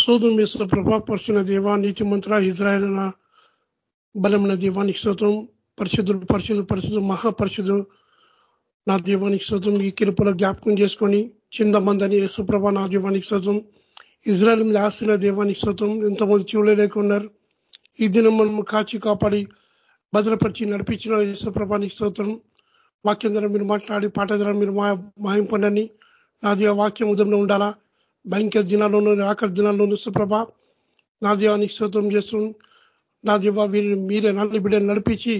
స్తోత్రం వేసిన ప్రభా పరుచున్న దేవా నీతి మంత్ర ఇజ్రాయల్ బలమైన దీవానికి స్తోత్రం. పరిశుద్ధులు పరిశుద్ధులు పరిశుద్ధులు మహాపరిశుద్ధులు నా దీవానికి స్తోత్రం. ఈ కిరుపులో జ్ఞాపకం చేసుకొని చిందమందని యేసుప్రభ నా దీవానికి స్తోత్రం. ఇజ్రాయల్ మీద ఆస్తున్న దీవానికి స్తోత్రం. ఎంతమంది చూడలేకున్నారు ఈ దినం మనం కాచి కాపాడి భద్రపరిచి నడిపించిన యేసుప్రభానికి స్తోత్రం. వాక్యం ద్వారా మీరు మాట్లాడి పాట ద్వారా మీరు నా నాది వాక్యం ఉదయంలో ఉండాలా? భయంకర దినాల్లోనూ ఆఖరి దినాల్లోనూ సుప్రభ నా దేవానికి స్తోత్రం చేస్తూ నా దేవ మీరే నన్ను బిడ్డలు నడిపించి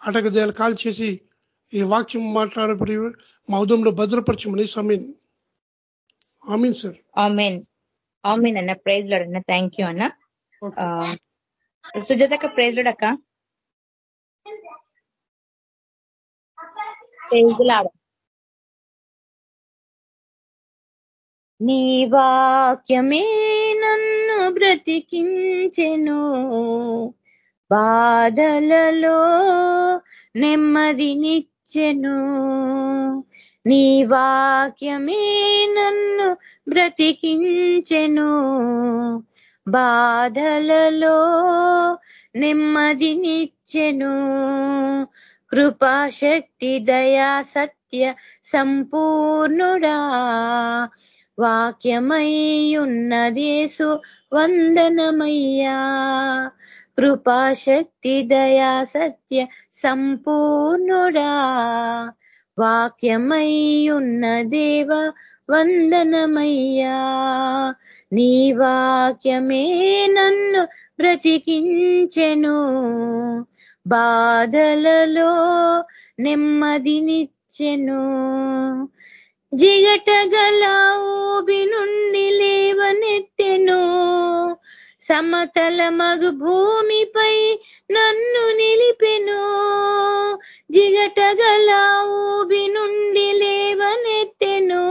అటక కాల్ చేసి ఈ వాక్యం మాట్లాడే మా ఉదయంలో భద్రపరచమని Samin. Amen sir amen. Amen అన్న ప్రైజ్ లోడ్ అన్న థ్యాంక్ యూ అన్న. సుజాతక్క ప్రైజ్ లోడ్ అక్క ప్రైజ్ లాడ నీ వాక్యమే నన్ను బ్రతికించెను. బాధలలో నెమ్మదినిచ్చెను. నీ వాక్యమే నన్ను బ్రతికించెను. బాధలలో నెమ్మదినిచ్చెను. కృపాశక్తి దయా సత్య సంపూర్ణుడా. వాక్యమై ఉన్నదేసు వందనమయ్యా. కృపాశక్తి దయా సత్య సంపూర్ణుడా. వాక్యమై ఉన్న దేవ వందనమయ్యా. నీ వాక్యమే నన్ను బ్రతికించెను. బాధలలో నెమ్మదినిచ్చెను. జిగటగల ఊబి నుండి లేవనెత్తెను. సమతల మగు భూమిపై నన్ను నిలిపెను. జిగటగల ఊబి నుండి లేవనెత్తెను.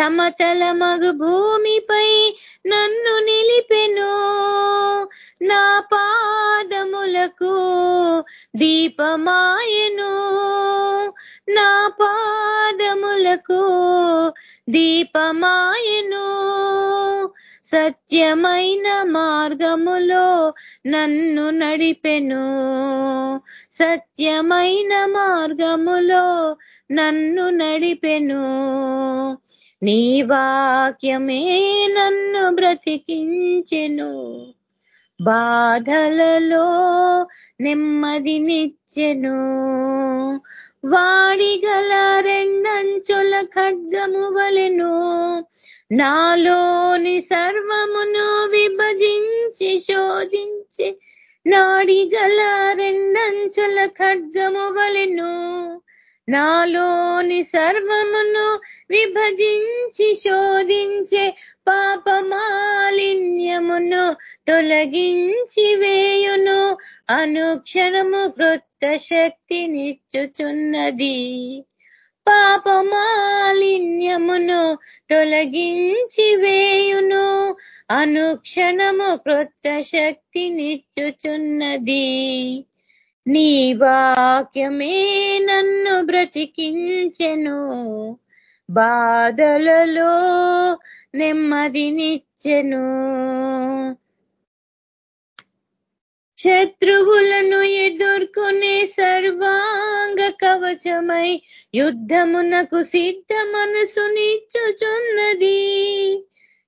సమతల మగు భూమిపై నన్ను నిలిపెను. నా పాదములకు దీపమాయను. నా పాదములకు దీపమాయను. సత్యమైన మార్గములో నన్ను నడిపెను. సత్యమైన మార్గములో నన్ను నడిపెను. నీ వాక్యమే నన్ను బ్రతికించెను. బాధలలో నెమ్మదినిచ్చెను వాడిగల రెండంచుల ఖడ్గము వలెను నాలోని సర్వమును విభజించి శోధించి నాడిగల రెండంచుల ఖడ్గము వలెను నాలోని సర్వమును విభజించి శోధించే పాపమాలిన్యమును తొలగించి వేయును. అనుక్షణము కృత్త శక్తినిచ్చుచున్నది. పాపమాలిన్యమును తొలగించి వేయును. అనుక్షణము కృత్త శక్తినిచ్చుచున్నది. నీ వాక్యమే నన్ను బ్రతికించెను. బాధలలో నెమ్మదినిచ్చెను శత్రువులను ఎదుర్కొనే సర్వాంగ కవచమై యుద్ధమునకు సిద్ధ మనసునిచ్చుచున్నది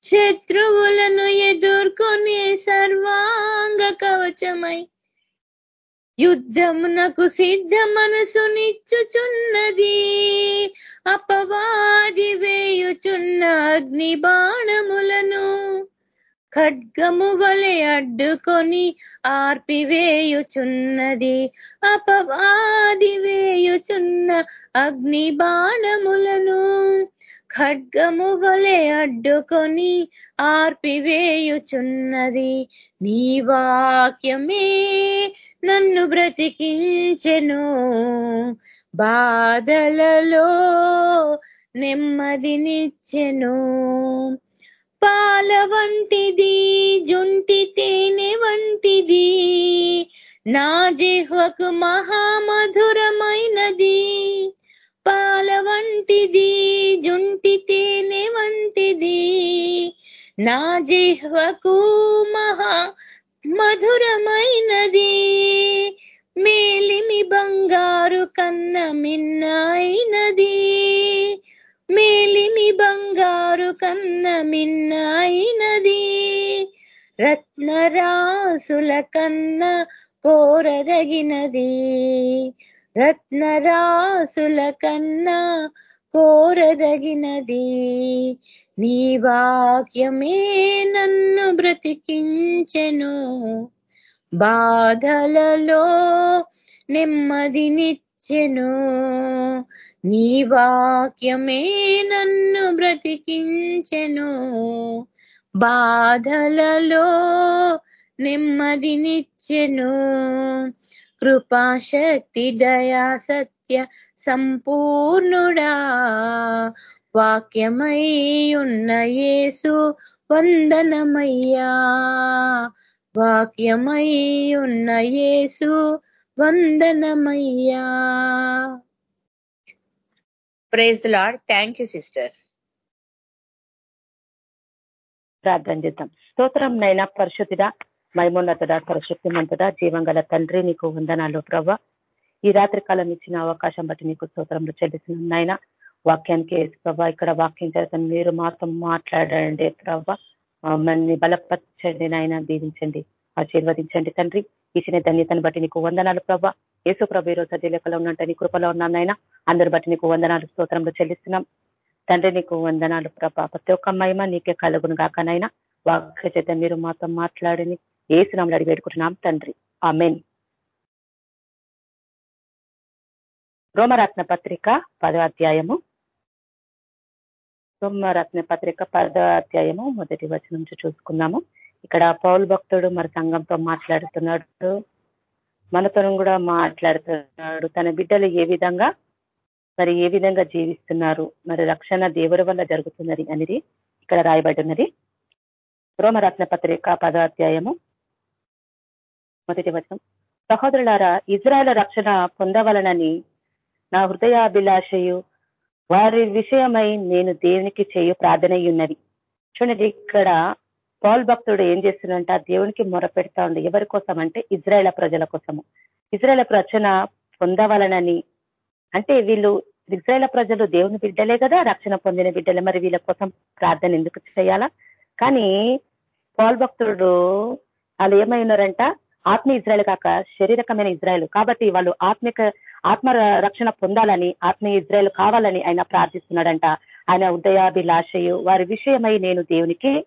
శత్రువులను ఎదుర్కొనే సర్వాంగ కవచమై యుద్ధమునకు సిద్ధ మనసునిచ్చుచున్నది అపవాది వేయుచున్న అగ్ని బాణములను ఖడ్గము వలె అడ్డుకొని ఆర్పివేయుచున్నది. అపవాది వేయుచున్న అగ్ని బాణములను ఖడ్గము వలె అడ్డుకొని ఆర్పివేయుచున్నది. నీ వాక్యమే నన్ను బ్రతికించెను. బాధలలో నెమ్మదినిచ్చెను పాల వంటిది జుంటి తేనె వంటిది. నా జిహ్వకు మహామధురమైనది. పాల వంటిది జుంటి తేనె వంటిది. నా జిహ్వకు మహా మధురమైనది. మేలిమి బంగారు కన్న మిన్నైనది. మేలిమి బంగారు కన్న మిన్నైనది. రత్నరాసుల కన్న కోరదగినది. రత్నరాసుల కన్నా కోరదగినది. నీ వాక్యమే నన్ను బ్రతికించెను. బాధలలో నెమ్మదినిచ్చెను నీ వాక్యమే నన్ను బ్రతికించెను. బాధలలో నెమ్మదినిచ్చెను కృపాశక్తి దయా సత్య సంపూర్ణుడా. వాక్యమై ఉన్న యేసు వందనమయ్యా. వాక్యమై ఉన్న యేసు వందనమయ్యా. Praise lord thank you sister ప్రార్థన చేద్దాం. స్తోత్రం నైనా పరిశుద్ధిగా మైమోన్నతుడా పరిశుద్ధిమంతుడా జీవంగల తండ్రి నీకు వందనాలు ప్రభా ఈ రాత్రి కాలం ఇచ్చిన అవకాశం బట్టి నీకు స్తోత్రంలో చెల్లిస్తున్నాం నాయన. వాక్యానికి ప్రభా ఇక్కడ వాక్యం చేత మీరు మాత్రం మాట్లాడండి ప్రభా మమ్మల్ని బలపరచండి నాయన దీవించండి ఆశీర్వదించండి తండ్రి. ఇచ్చిన ధన్యతను బట్టి నీకు వందనాలు ప్రభా యేసు ప్రభు ఈ రోజు సజీలకలో ఉన్నట్టు నీ కృపలో ఉన్నానైనా అందరి బట్టి నీకు వందనాలు స్తోత్రంలో చెల్లిస్తున్నాం. తండ్రి నీకు వందనాలు ప్రభ ప్రతి ఒక్క మహిమ నీకే కలుగును కాకనైనా వాక్య చేత మీరు మాతో మాట్లాడని ఏసునాములు అడిగి పెట్టుకుంటున్నాం తండ్రి. అమెన్ రోమరత్న పత్రిక పదో అధ్యాయము. రోమరత్న పత్రిక పదో అధ్యాయము మొదటి వచనం నుంచి చూసుకున్నాము ఇక్కడ పౌల్ భక్తుడు మరి సంఘంతో మాట్లాడుతున్నాడు. మనతో కూడా మాట్లాడుతున్నాడు. తన బిడ్డలు ఏ విధంగా మరి ఏ విధంగా జీవిస్తున్నారు? మరి రక్షణ దేవుడి వల్ల జరుగుతున్నది అనేది ఇక్కడ రాయబడి ఉన్నది. రోమరత్న పత్రిక పదాధ్యాయము మొదటి వచనం. సహోదరులారా ఇజ్రాయల్ రక్షణ పొందవలనని నా హృదయాభిలాషయు వారి విషయమై నేను దేవునికి చేయు ప్రార్థన ఉన్నది చూడండి ఇక్కడ పాల్ భక్తుడు ఏం చేస్తున్నంట దేవునికి మొరపెడతా ఉంది ఎవరి కోసం అంటే ఇజ్రాయల ప్రజల కోసము. ఇజ్రాయల రక్షణ పొందవలనని. అంటే వీళ్ళు ఇజ్రాయల ప్రజలు దేవుని బిడ్డలే కదా రక్షణ పొందిన బిడ్డలే. మరి వీళ్ళ కోసం ప్రార్థన ఎందుకు చేయాలా? కానీ పాల్ భక్తుడు వాళ్ళు ఏమై ఉన్నారంట ఆత్మ ఇజ్రాయల్ కాక శరీరకమైన ఇజ్రాయల్. కాబట్టి వాళ్ళు ఆత్మిక ఆత్మ రక్షణ పొందాలని ఆత్మీయ ఇజ్రాయల్ కావాలని ఆయన ప్రార్థిస్తున్నాడంట. ఆయన ఉదయాభిలాషయు వారి విషయమై నేను దేవునికి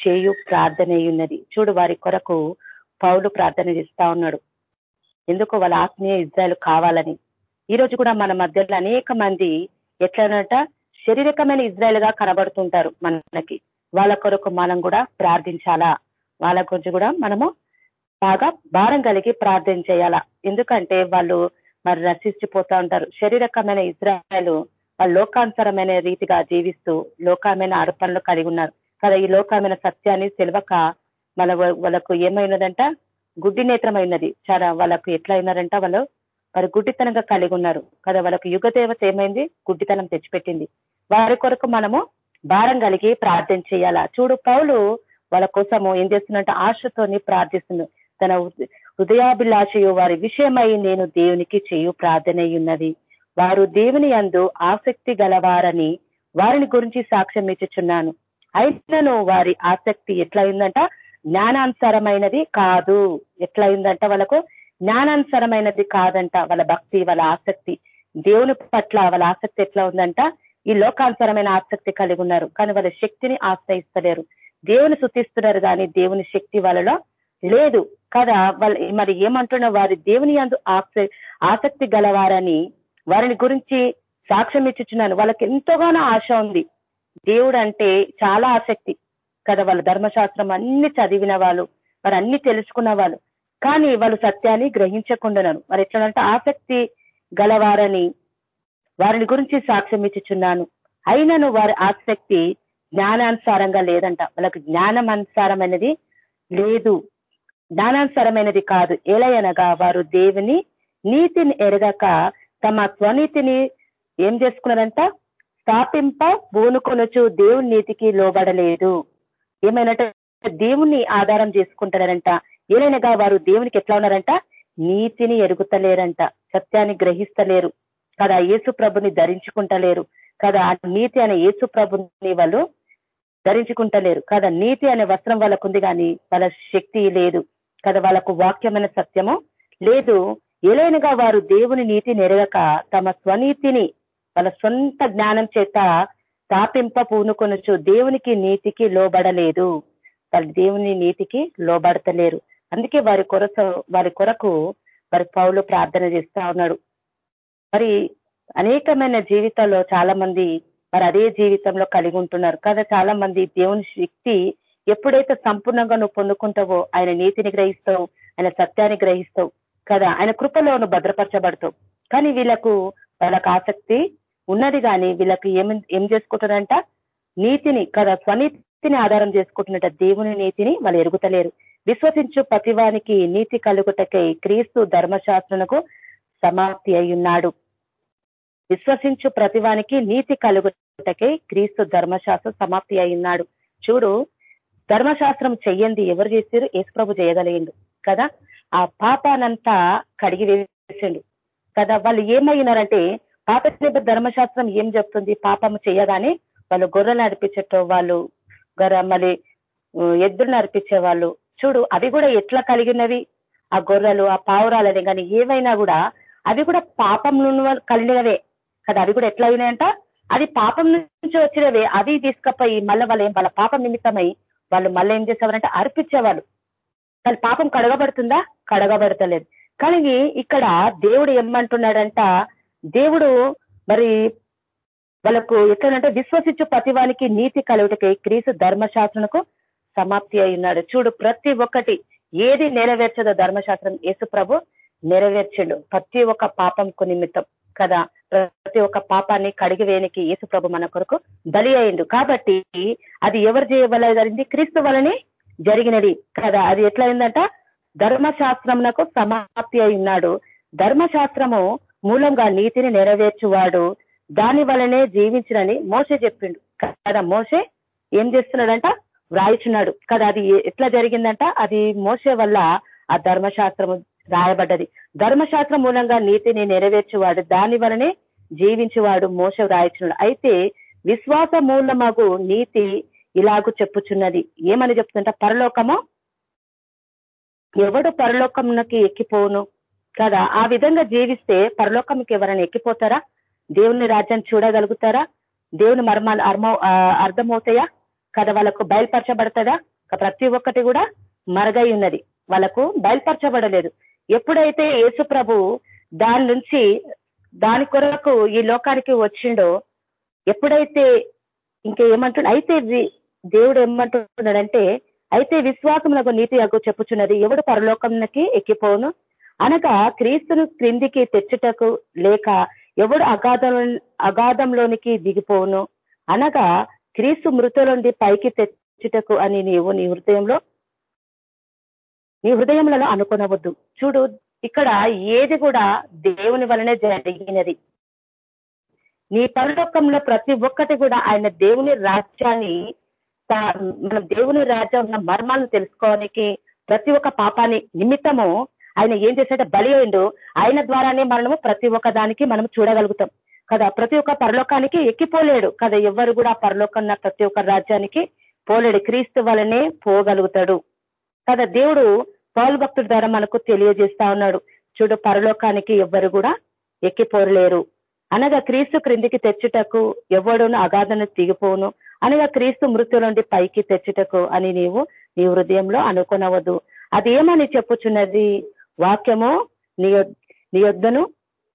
చేయు ప్రార్థనయున్నది. చూడు వారి కొరకు పౌలు ప్రార్థన చేస్తా ఉన్నాడు. ఎందుకు వాళ్ళ ఆత్మీయ ఇజ్రాయల్ కావాలని? ఈ రోజు కూడా మన మధ్యలో అనేక మంది ఎట్లనట శరీరకమైన ఇజ్రాయల్గా కనబడుతుంటారు మనకి. వాళ్ళ కొరకు మనం కూడా ప్రార్థించాలా? వాళ్ళ గురించి కూడా మనము బాగా భారం కలిగి ప్రార్థన చేయాలా? ఎందుకంటే వాళ్ళు మరి నశించిపోతా ఉంటారు. శరీరకమైన ఇజ్రాయలు వాళ్ళు లోకాంతరమైన రీతిగా జీవిస్తూ లోకమైన అర్పణలు కలిగి ఉన్నారు. కదా ఈ లోకమైన సత్యాన్ని తెలియక మన వాళ్ళకు ఏమైనదంట? గుడ్డి నేత్రమైనది చాలా వాళ్ళకు ఎట్లా అయినారంట వాళ్ళు? వారు గుడ్డితనంగా కలిగి ఉన్నారు. కదా వాళ్ళకు యుగదేవత ఏమైంది? గుడ్డితనం తెచ్చిపెట్టింది. వారి కొరకు మనము భారం కలిగి ప్రార్థన చేయాలా? చూడు పౌలు వాళ్ళ కోసము ఏం చేస్తున్నట్టు ఆశతోని ప్రార్థిస్తుంది తన హృదయాభిలాషయు వారి విషయమై నేను దేవునికి చేయు ప్రార్థన ఉన్నది వారు దేవుని అందు ఆసక్తి గలవారని వారిని గురించి సాక్ష్యం ఇచ్చుచున్నాను. అయినను వారి ఆసక్తి ఎట్లయిందంట? జ్ఞానానుసరమైనది కాదు. ఎట్లయిందంట వాళ్ళకు? జ్ఞానానుసరమైనది కాదంట వాళ్ళ భక్తి వాళ్ళ ఆసక్తి. దేవుని పట్ల వాళ్ళ ఆసక్తి ఎట్లా ఉందంట? ఈ లోకానుసరమైన ఆసక్తి కలిగి ఉన్నారు. కానీ వాళ్ళ శక్తిని ఆశ్రయిస్తలేరు. దేవుని శుతిస్తున్నారు కానీ దేవుని శక్తి వాళ్ళలో లేదు కదా? వాళ్ళ మరి ఏమంటున్నా వారి దేవుని అందు ఆసక్తి గలవారని వారిని గురించి సాక్ష్యం ఇచ్చుచున్నాను. వాళ్ళకి ఎంతోగానో ఆశ ఉంది. దేవుడు అంటే చాలా ఆసక్తి కదా వాళ్ళ? ధర్మశాస్త్రం అన్ని చదివిన వాళ్ళు వారు అన్ని తెలుసుకున్న వాళ్ళు. కానీ వాళ్ళు సత్యాన్ని గ్రహించకుండాను మరి ఎట్లంటే ఆసక్తి గలవారని వారిని గురించి సాక్ష్యం ఇచ్చుచున్నాను. అయినను వారి ఆసక్తి జ్ఞానానుసారంగా లేదంట. వాళ్ళకి జ్ఞానం అనుసారమైనది లేదు. జ్ఞానానుసరమైనది కాదు. ఎలయనగా వారు దేవుని నీతిని ఎరగక తమ స్వనీతిని ఏం చేసుకున్నారంట? స్థాపింప బూనుకొనొచ్చు దేవుని నీతికి లోబడలేదు. ఏమైనట్టు దేవుణ్ణి ఆధారం చేసుకుంటారంట ఏలైనగా వారు దేవునికి ఎట్లా ఉన్నారంట? నీతిని ఎరుగుతలేరంట. సత్యాన్ని గ్రహిస్తలేరు. కదా యేసు ప్రభుని ధరించుకుంటలేరు. కదా నీతి అనే యేసు ప్రభుని వాళ్ళు ధరించుకుంటలేరు. కదా నీతి అనే వస్త్రం వాళ్ళకుంది కానీ వాళ్ళ శక్తి లేదు. కదా వాళ్ళకు వాక్యమైన సత్యము? లేదు ఏలైనగా వారు దేవుని నీతి నెరగక తమ స్వనీతిని వాళ్ళ సొంత జ్ఞానం చేత తాపింప పూనుకొనొచ్చు దేవునికి నీతికి లోబడలేదు. వాళ్ళు దేవుని నీతికి లోబడతలేరు. అందుకే వారి కొరత వారి కొరకు వారి పౌలు ప్రార్థన చేస్తా ఉన్నాడు. మరి అనేకమైన జీవితాల్లో చాలా మంది మరి అదే జీవితంలో కలిగి ఉంటున్నారు. కదా చాలా మంది దేవుని శక్తి ఎప్పుడైతే సంపూర్ణంగా నువ్వు పొందుకుంటావో ఆయన నీతిని గ్రహిస్తావు ఆయన సత్యాన్ని గ్రహిస్తావు కదా ఆయన కృపలో నువ్వు భద్రపరచబడతావు. కానీ వీళ్ళకు వాళ్ళకు ఆసక్తి ఉన్నది కానీ వీళ్ళకి ఏం ఏం చేసుకుంటారంట? నీతిని కదా స్వనీతిని ఆధారం చేసుకుంటున్నట దేవుని నీతిని వాళ్ళు ఎరుగుతలేరు. విశ్వసించు ప్రతివానికి నీతి కలుగుటకై క్రీస్తు ధర్మశాస్త్రనకు సమాప్తి అయి ఉన్నాడు విశ్వసించు ప్రతివానికి నీతి కలుగుటకై క్రీస్తు ధర్మశాస్త్రం సమాప్తి అయ్యున్నాడు. చూడు ధర్మశాస్త్రం చెయ్యండి ఎవరు చేశారు యేసుప్రభు చేయగలిగిండు కదా? ఆ పాపానంతా కడిగి వేసిండు కదా? వాళ్ళు ఏమయ్యినారంటే పాప ధర్మశాస్త్రం ఏం చెప్తుంది? పాపము చేయగానే వాళ్ళు గొర్రెలు నడిపించటం వాళ్ళు మళ్ళీ ఎద్దులు నడిపించే వాళ్ళు. చూడు అవి కూడా ఎట్లా కలిగినవి? ఆ గొర్రెలు ఆ పావురాలని కానీ ఏవైనా కూడా అవి కూడా పాపం కలిగినవే కదా? అవి కూడా ఎట్లా అయినాయంట? అది పాపం నుంచి వచ్చినవే. అవి తీసుకపోయి మళ్ళీ వాళ్ళు వాళ్ళ పాపం నిమిత్తమై వాళ్ళు మళ్ళీ ఏం చేసేవారంటే అర్పించేవాళ్ళు. వాళ్ళ పాపం కడగబడుతుందా? కడగబడతలేదు. కానీ ఇక్కడ దేవుడు ఏమంటున్నాడంట దేవుడు మరి వాళ్ళకు ఎక్కడంటే విశ్వసించు ప్రతివానికి నీతి కలుగుటకై క్రీస్తు ధర్మశాస్త్రంకు సమాప్తి అయి ఉన్నాడు. చూడు ప్రతి ఒక్కటి ఏది నెరవేర్చదో ధర్మశాస్త్రం యేసు ప్రభు నెరవేర్చిండు. ప్రతి ఒక్క పాపంకు నిమిత్తం. కదా. ప్రతి ఒక్క పాపాన్ని కడిగివేయనికి యేసు ప్రభు మన కొరకు బలి అయిండు. కాబట్టి అది ఎవరు చేయవల జరిగింది క్రీస్తు వలనే జరిగినది కదా. అది ఎట్లయిందంట? ధర్మశాస్త్రంకు సమాప్తి అయి ఉన్నాడు. ధర్మశాస్త్రము మూలంగా నీతిని నెరవేర్చువాడు. దాని వలనే జీవించినని మోసే చెప్పిండు. కదా మోసే ఏం చేస్తున్నాడంట? వ్రాయిచున్నాడు. కదా అది ఎట్లా జరిగిందంట? అది మోసే వల్ల ఆ ధర్మశాస్త్రము రాయబడ్డది. ధర్మశాస్త్రం మూలంగా నీతిని నెరవేర్చేవాడు దాని వలనే జీవించేవాడు మోస వ్రాయిచున్నాడు అయితే విశ్వాస మూలమగు నీతి ఇలాగూ చెప్పుచున్నది. ఏమని చెప్తుంట? పరలోకము? ఎవడు పరలోకంకి ఎక్కిపోను కదా ఆ విధంగా జీవిస్తే పరలోకంకి ఎవరైనా ఎక్కిపోతారా? దేవుని రాజ్యాన్ని చూడగలుగుతారా? దేవుని మర్మాలు అర్మ అర్థమవుతాయా? కదా వాళ్ళకు బయలుపరచబడతదా? ప్రతి ఒక్కటి కూడా మరగై ఉన్నది. వాళ్ళకు బయలుపరచబడలేదు. ఎప్పుడైతే యేసు ప్రభు దాని నుంచి దాని కొరకు ఈ లోకానికి వచ్చిండో ఎప్పుడైతే ఇంకేమంటున్నా అయితే దేవుడు ఏమంటున్నాడంటే అయితే విశ్వాసములకు నీతి అగ్గు చెప్పుచున్నది ఎవడు పరలోకంకి ఎక్కిపోను? అనగా క్రీస్తును క్రిందికి తెచ్చుటకు లేక ఎవడు అగాధం అగాధంలోనికి దిగిపోను? అనగా క్రీస్తు మృతులుండి పైకి తెచ్చుటకు అని నీవు నీ హృదయంలో నీ హృదయములలో అనుకునవద్దు. చూడు ఇక్కడ ఏది కూడా దేవుని వలనే జరిగినది. నీ పరలోకంలో ప్రతి ఒక్కటి కూడా ఆయన దేవుని రాజ్యాన్ని మన దేవుని రాజ్యం ఉన్న మర్మాలను తెలుసుకోవడానికి ప్రతి ఒక్క పాపాన్ని నిమిత్తము ఆయన ఏం చేశాడో బలి అయిండు. ఆయన ద్వారానే మనము ప్రతి ఒక్క దానికి మనం చూడగలుగుతాం. కదా ప్రతి ఒక్క పరలోకానికి ఎక్కిపోలేడు. కదా ఎవరు కూడా పరలోకం ప్రతి ఒక్క రాజ్యానికి పోలేడు. క్రీస్తు వలనే పోగలుగుతాడు. కదా దేవుడు పౌల్ భక్తుడి ద్వారా మనకు తెలియజేస్తా ఉన్నాడు. చూడు పరలోకానికి ఎవ్వరు కూడా ఎక్కిపోరలేరు. అనగా క్రీస్తు క్రిందికి తెచ్చుటకు ఎవడును అగాధను దిగిపోను అనగా క్రీస్తు మృత్యు నుండి పైకి తెచ్చుటకు అని నీవు నీ హృదయంలో అనుకునవద్దు. అది ఏమని చెప్పుచున్నది? వాక్యము నీ నీ యొద్దను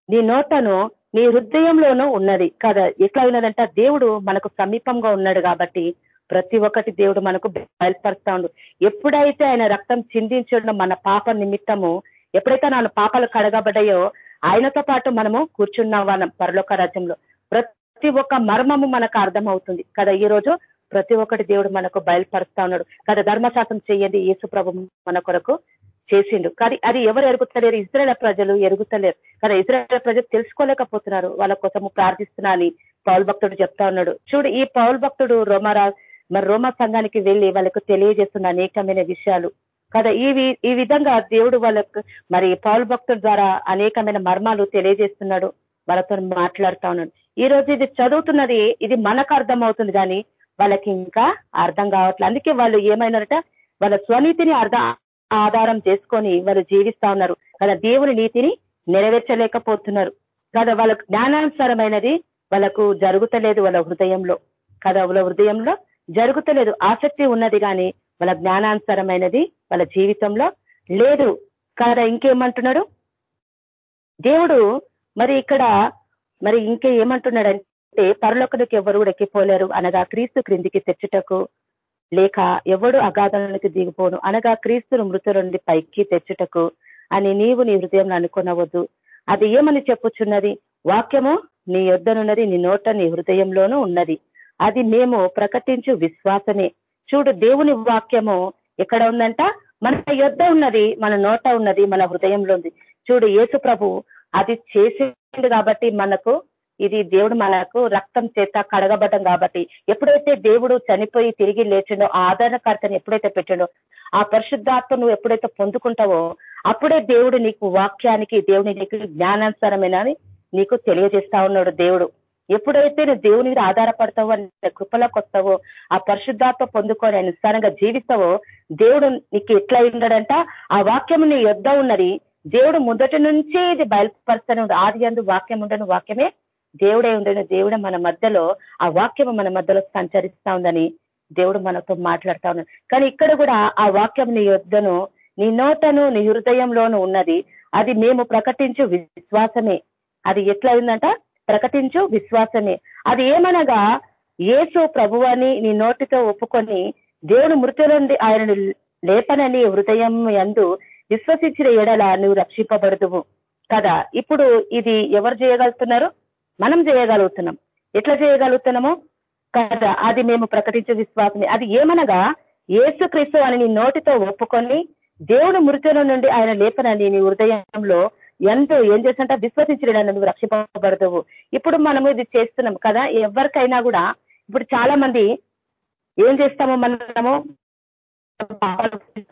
నీ నోటను నీ హృదయంలోనూ ఉన్నది. కదా ఎట్లా ఉన్నదంట దేవుడు మనకు సమీపంగా ఉన్నాడు కాబట్టి ప్రతి ఒక్కటి దేవుడు మనకు బయలుపరుస్తా ఉండు ఎప్పుడైతే ఆయన రక్తం చిందించడం మన పాప నిమిత్తము ఎప్పుడైతే నా పాపాలు కడగబడ్డాయో ఆయనతో పాటు మనము కూర్చున్నాం వాళ్ళం పరలోక రాజ్యంలో. ప్రతి ఒక్క మర్మము మనకు అర్థమవుతుంది. కదా ఈ రోజు ప్రతి ఒక్కటి దేవుడు మనకు బయలుపరుస్తా ఉన్నాడు. కదా ధర్మశాస్త్రం చేయండి యేసు ప్రభు మన కొరకు చేసిండు. కానీ అది ఎవరు ఎరుగుతలేరు? ఇజ్రాయల్ ప్రజలు ఎరుగుతలేరు. కదా ఇజ్రాయల్ ప్రజలు తెలుసుకోలేకపోతున్నారు. వాళ్ళ కోసము ప్రార్థిస్తున్నా అని పౌల్ భక్తుడు చెప్తా ఉన్నాడు. చూడు ఈ పౌల్ భక్తుడు రోమరా మరి రోమా సంఘానికి వెళ్ళి వాళ్ళకు తెలియజేస్తున్న అనేకమైన విషయాలు. కదా ఈ ఈ విధంగా దేవుడు వాళ్ళకు మరి పౌరు భక్తుల ద్వారా అనేకమైన మర్మాలు తెలియజేస్తున్నాడు. వాళ్ళతో మాట్లాడుతా ఉన్నాడు. ఈ రోజు ఇది చదువుతున్నది ఇది మనకు అర్థం అవుతుంది కానీ వాళ్ళకి ఇంకా అర్థం కావట్లేదు అందుకే వాళ్ళు ఏమైనారట వాళ్ళ స్వనీతిని అర్థ ఆధారం చేసుకొని వాళ్ళు జీవిస్తా ఉన్నారు. కదా దేవుని నీతిని నెరవేర్చలేకపోతున్నారు. కదా వాళ్ళకు జ్ఞానానుసారమైనది వాళ్ళకు జరుగుతలేదు వాళ్ళ హృదయంలో. కదా వాళ్ళ హృదయంలో జరుగుతలేదు. ఆసక్తి ఉన్నది కానీ వాళ్ళ జ్ఞానానుసరమైనది వాళ్ళ జీవితంలో లేదు. కదా ఇంకేమంటున్నాడు? దేవుడు మరి ఇక్కడ మరి ఇంకే ఏమంటున్నాడంటే పరలోకనికి ఎవరు కూడా ఎక్కిపోలేరు అనగా క్రీస్తు క్రిందికి తెచ్చుటకు లేక ఎవడు అగాధంలోకి దిగిపోను అనగా క్రీస్తును మృతుల నుండి పైకి తెచ్చుటకు అని నీవు నీ హృదయంలో అనుకునవద్దు. అది ఏమని చెప్పుచున్నది? వాక్యము నీ యొద్దనున్నది నీ నోట నీ హృదయంలోనూ ఉన్నది. అది మేము ప్రకటించు విశ్వాసమే. చూడు దేవుని వాక్యము ఎక్కడ ఉందంట? మన యుద్ధ ఉన్నది మన నోట ఉన్నది మన హృదయంలో ఉంది. చూడు యేసు ప్రభు అది చేసింది కాబట్టి మనకు ఇది దేవుడు మనకు రక్తం చేత కడగబడ్డం కాబట్టి. ఎప్పుడైతే దేవుడు చనిపోయి తిరిగి లేచిండో ఆ ఆదరణకర్తని ఎప్పుడైతే పెట్టిండో ఆ పరిశుద్ధాత్మ నువ్వు ఎప్పుడైతే పొందుకుంటావో అప్పుడే దేవుడు నీకు వాక్యానికి దేవుడి నీకు జ్ఞానానుసారమైన నీకు తెలియజేస్తా ఉన్నాడు దేవుడు. ఎప్పుడైతే నువ్వు దేవుని మీద ఆధారపడతావో కృపలోకి వస్తావో ఆ పరిశుద్ధాత్మ పొందుకొని అనుసారంగా జీవిస్తావో దేవుడు నీకు ఎట్లా ఉండడంట? ఆ వాక్యం నీ యొద్ద ఉన్నది. దేవుడు మొదటి నుంచే ఇది బయలుపరుస్తూనే ఆది అందు వాక్యం ఉండను వాక్యమే దేవుడే ఉండను దేవుడే మన మధ్యలో ఆ వాక్యం మన మధ్యలో సంచరిస్తా ఉందని దేవుడు మనతో మాట్లాడుతా ఉన్నాడు. కానీ ఇక్కడ కూడా ఆ వాక్యం నీ యొద్దను నీ నోటను నీ హృదయంలోను ఉన్నది. అది మేము ప్రకటించు విశ్వాసమే. అది ఎట్లా అయిందంట? ప్రకటించు విశ్వాసమే. అది ఏమనగా ఏసు ప్రభువని నీ నోటితో ఒప్పుకొని దేవుడు మృతులండి ఆయనను లేపనని హృదయం ఎందు విశ్వసించిన ఎడల నువ్వు రక్షింపబడదువు. కదా ఇప్పుడు ఇది ఎవరు చేయగలుగుతున్నారు? మనం చేయగలుగుతున్నాం. ఎట్లా చేయగలుగుతున్నాము? కదా అది మేము ప్రకటించే విశ్వాసమే. అది ఏమనగా ఏసు క్రీస్తు అని నీ నోటితో ఒప్పుకొని దేవుడు మృతుల నుండి ఆయన లేపనని నీ హృదయంలో ఎంతో ఏం చేస్తుంటే విశ్వసించడం నువ్వు రక్షింపబడతావు. ఇప్పుడు మనము ఇది చేస్తున్నాం కదా ఎవరికైనా కూడా ఇప్పుడు చాలా మంది ఏం చేస్తాము మనము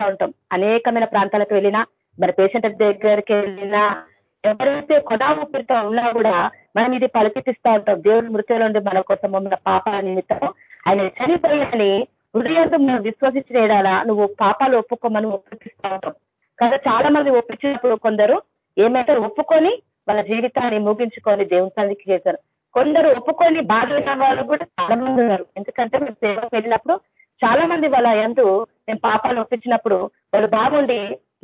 ఉంటాం. అనేకమైన ప్రాంతాలకు వెళ్ళినా మరి పేషెంట్ దగ్గరికి వెళ్ళినా ఎవరైతే కొడా పెడతా ఉన్నా కూడా మనం ఇది పలికిపిస్తా ఉంటాం. దేవుడి మృత్యుల నుండి మన కోసం మన పాపాల నిమిత్తం ఆయన చనిపోయాని హృదయంతో మనం విశ్వసించిన నువ్వు పాపాలు ఒప్పుకోమని ఒప్పిస్తా ఉంటాం. కదా చాలా మంది ఒప్పించినప్పుడు కొందరు ఏమైతే ఒప్పుకొని వాళ్ళ జీవితాన్ని ముగించుకొని దేవుని సన్నిధికి చేశారు. కొందరు ఒప్పుకొని బాధలు వాళ్ళు కూడా చాలా మంది ఉన్నారు. ఎందుకంటే మేము సేవకు వెళ్ళినప్పుడు చాలా మంది వాళ్ళ ఎందు మేము పాపాలు ఒప్పించినప్పుడు వాళ్ళు బాగుండి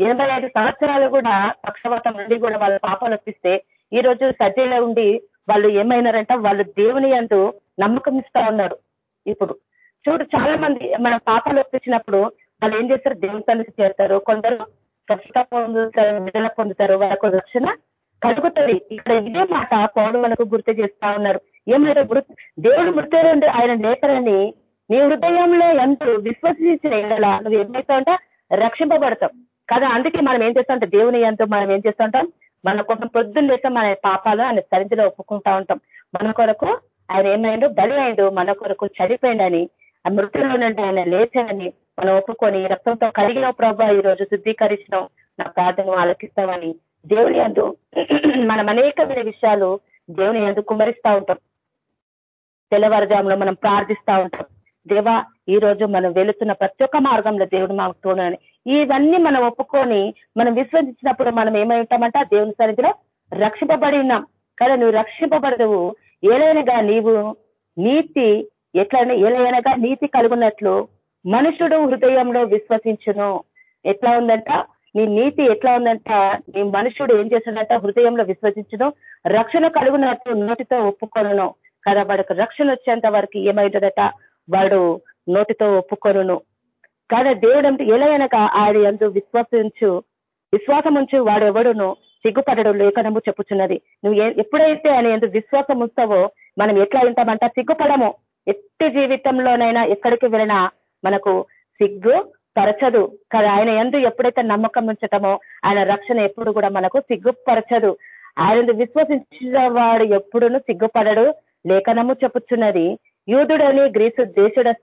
ఎనభై ఐదు సంవత్సరాలు కూడా పక్షవాతం నుండి కూడా వాళ్ళ పాపాలు ఒప్పిస్తే ఈ రోజు సజ్జలో ఉండి వాళ్ళు ఏమైనారంట? వాళ్ళు దేవుని ఎందు నమ్మకం ఇస్తా ఉన్నారు. ఇప్పుడు చూడు చాలా మంది మన పాపాలు ఒప్పించినప్పుడు వాళ్ళు ఏం చేస్తారు? దేవుని తల్లికి చేస్తారు కొందరు స్వచ్ఛత పొందుతారు విడుదల పొందుతారు వాళ్ళకు రక్షణ కలుగుతుంది. ఇక్కడ ఇదే మాట పౌరులు మనకు గుర్తు చేస్తా ఉన్నారు. ఏమైనా దేవుడు మృత్యుండి ఆయన లేఖరని నీ హృదయంలో ఎంత విశ్వసించిన ఎడలా నువ్వు ఉంటా రక్షింపబడతాం కదా అందుకే మనం ఏం చేస్తాం దేవుని ఎంతో మనం ఏం చేస్తుంటాం మన కోసం పొద్దున్న లేక మన పాపాలు ఆయన సరిధిలో ఒప్పుకుంటా ఉంటాం. మన కొరకు ఆయన ఏమైండు? బలి అయిండు. మన కొరకు చనిపోయిండని ఆ మృతుల్లో ఆయన లేచాడని మనం ఒప్పుకొని రక్తంతో కడిగిన ప్రభా ఈ రోజు శుద్ధీకరించడం నా ప్రార్థన ఆలోకిస్తామని దేవుని అందు మనం అనేకమైన విషయాలు దేవుని అందు కుమరిస్తా ఉంటాం. తెల్లవారుజాములో మనం ప్రార్థిస్తా ఉంటాం. దేవా ఈ రోజు మనం వెళుతున్న ప్రతి ఒక్క మార్గంలో దేవుడు మాకు తోడని ఇవన్నీ మనం ఒప్పుకొని మనం విశ్వసించినప్పుడు మనం ఏమై ఉంటామంట దేవుని సన్నిధిలో రక్షింపబడి ఉన్నాం. కదా నువ్వు రక్షింపబడదువు ఏలైనగా నీవు నీతి ఎట్లనే ఏలైనగా నీతి కలుగున్నట్లు మనుషుడు హృదయంలో విశ్వసించును. ఎట్లా ఉందంట? నీ నీతి ఎట్లా ఉందంట? నీ మనుషుడు ఏం చేశాడంట? హృదయంలో విశ్వసించడం రక్షణ కలుగునట్టు నోటితో ఒప్పుకొను కదా వాడికి రక్షణ వచ్చేంత వరకు ఏమైందట వాడు నోటితో ఒప్పుకొను కదా దేవుడు అంటే ఎలాగనక ఆయన ఎందు విశ్వసించు విశ్వాసం ఉంచు వాడు ఎవడును సిగ్గుపడడు లేఖనము చెప్పుచున్నది. నువ్వు ఎప్పుడైతే ఆయన ఎందుకు విశ్వాసం ఉంచావో మనం ఎట్లా ఉంటామంట? సిగ్గుపడము. ఎట్టి జీవితంలోనైనా ఎక్కడికి వెళ్ళినా మనకు సిగ్గు పరచదు. కానీ ఆయన ఎందు ఎప్పుడైతే నమ్మకం ఉంచటమో ఆయన రక్షణ ఎప్పుడు కూడా మనకు సిగ్గుపరచదు. ఆయన విశ్వసించిన వాడు ఎప్పుడును సిగ్గుపడడు. లేఖనము చెప్పుచున్నది యూదుడని గ్రీసు దేశుడ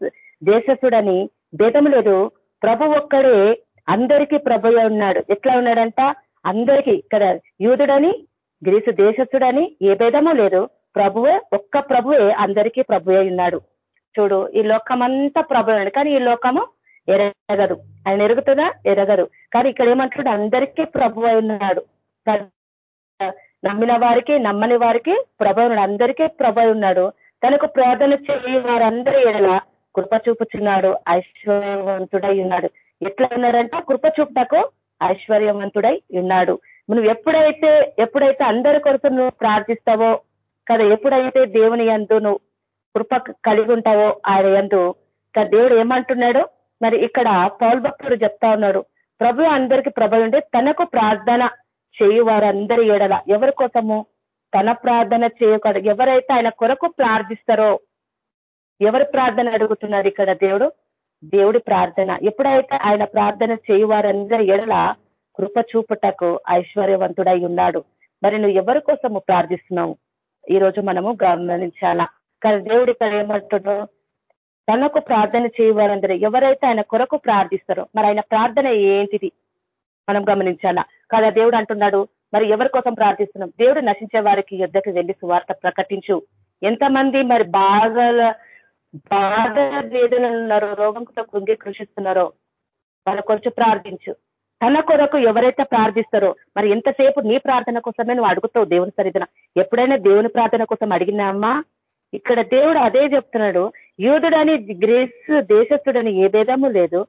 దేశసుడని భేదం లేదు. ప్రభు ఒక్కడే అందరికీ ప్రభు ఉన్నాడు. ఎట్లా ఉన్నాడంట? అందరికీ ఇక్కడ యూదుడని గ్రీసు దేశస్థుడని ఏ భేదము లేదు. ప్రభువే ఒక్క ప్రభువే అందరికీ ప్రభువే ఉన్నాడు. చూడు ఈ లోకమంతా ప్రభావం కానీ ఈ లోకము ఎరగదు. ఆయన ఎరుగుతుందా ఎరగదు. కానీ ఇక్కడ ఏమంటున్నాడు అందరికీ ప్రభు ఉన్నాడు. నమ్మిన వారికి నమ్మని వారికి ప్రభు ఉన్నాడు. అందరికీ ప్రభు ఉన్నాడు. తనకు ప్రార్థన చేయి వారందరి ఎడల కృప చూపుచున్నాడు. ఐశ్వర్యవంతుడై ఉన్నాడు. ఎట్లా ఉన్నాడంట కృప చూపుటకు ఐశ్వర్యవంతుడై ఉన్నాడు. నువ్వు ఎప్పుడైతే ఎప్పుడైతే అందరి కొరకు నువ్వు ప్రార్థిస్తావో కదా ఎప్పుడైతే దేవుని ఎందు నువ్వు కృప కలిగి ఉంటావో ఆయన ఎందు దేవుడు ఏమంటున్నాడు? మరి ఇక్కడ పౌల్ భక్తుడు చెప్తా ఉన్నాడు ప్రభు అందరికి ప్రభ ఉండే తనకు ప్రార్థన చేయు వారందరి ఏడల ఎవరి కోసము? తన ప్రార్థన చేయకూడదు ఎవరైతే ఆయన కొరకు ప్రార్థిస్తారో ఎవరి ప్రార్థన అడుగుతున్నారు ఇక్కడ దేవుడు? దేవుడి ప్రార్థన. ఎప్పుడైతే ఆయన ప్రార్థన చేయు వారందరి ఎడల కృప చూపుటకు ఐశ్వర్యవంతుడై ఉన్నాడు. మరి నువ్వు ఎవరి కోసము ప్రార్థిస్తున్నావు? ఈ రోజు మనము గమనించాలా? కానీ దేవుడు ఇక్కడ ఏమంటుడు తనకు ప్రార్థన చేయవారందరూ ఎవరైతే ఆయన కొరకు ప్రార్థిస్తారో మరి ఆయన ప్రార్థన ఏంటిది? మనం గమనించాలా? కదా దేవుడు అంటున్నాడు మరి ఎవరి కోసం ప్రార్థిస్తున్నాం? దేవుడు నశించే వారికి యుద్ధకు వెళ్ళి సువార్త ప్రకటించు. ఎంతమంది మరి బాగా బాధ వేదనలు ఉన్నారో రోగంతో కృంగి కృషిస్తున్నారో వాళ్ళ కొంచెం ప్రార్థించు. తన కొరకు ఎవరైతే ప్రార్థిస్తారో మరి ఎంతసేపు నీ ప్రార్థన కోసమే నువ్వు అడుగుతావు దేవుని సరిధన ఎప్పుడైనా దేవుని ప్రార్థన కోసం అడిగినామా ఇక్కడ దేవుడు అదే చెప్తున్నాడు యూదుడని గ్రీస్ దేశస్థుడని ఏ భేదము లేదు.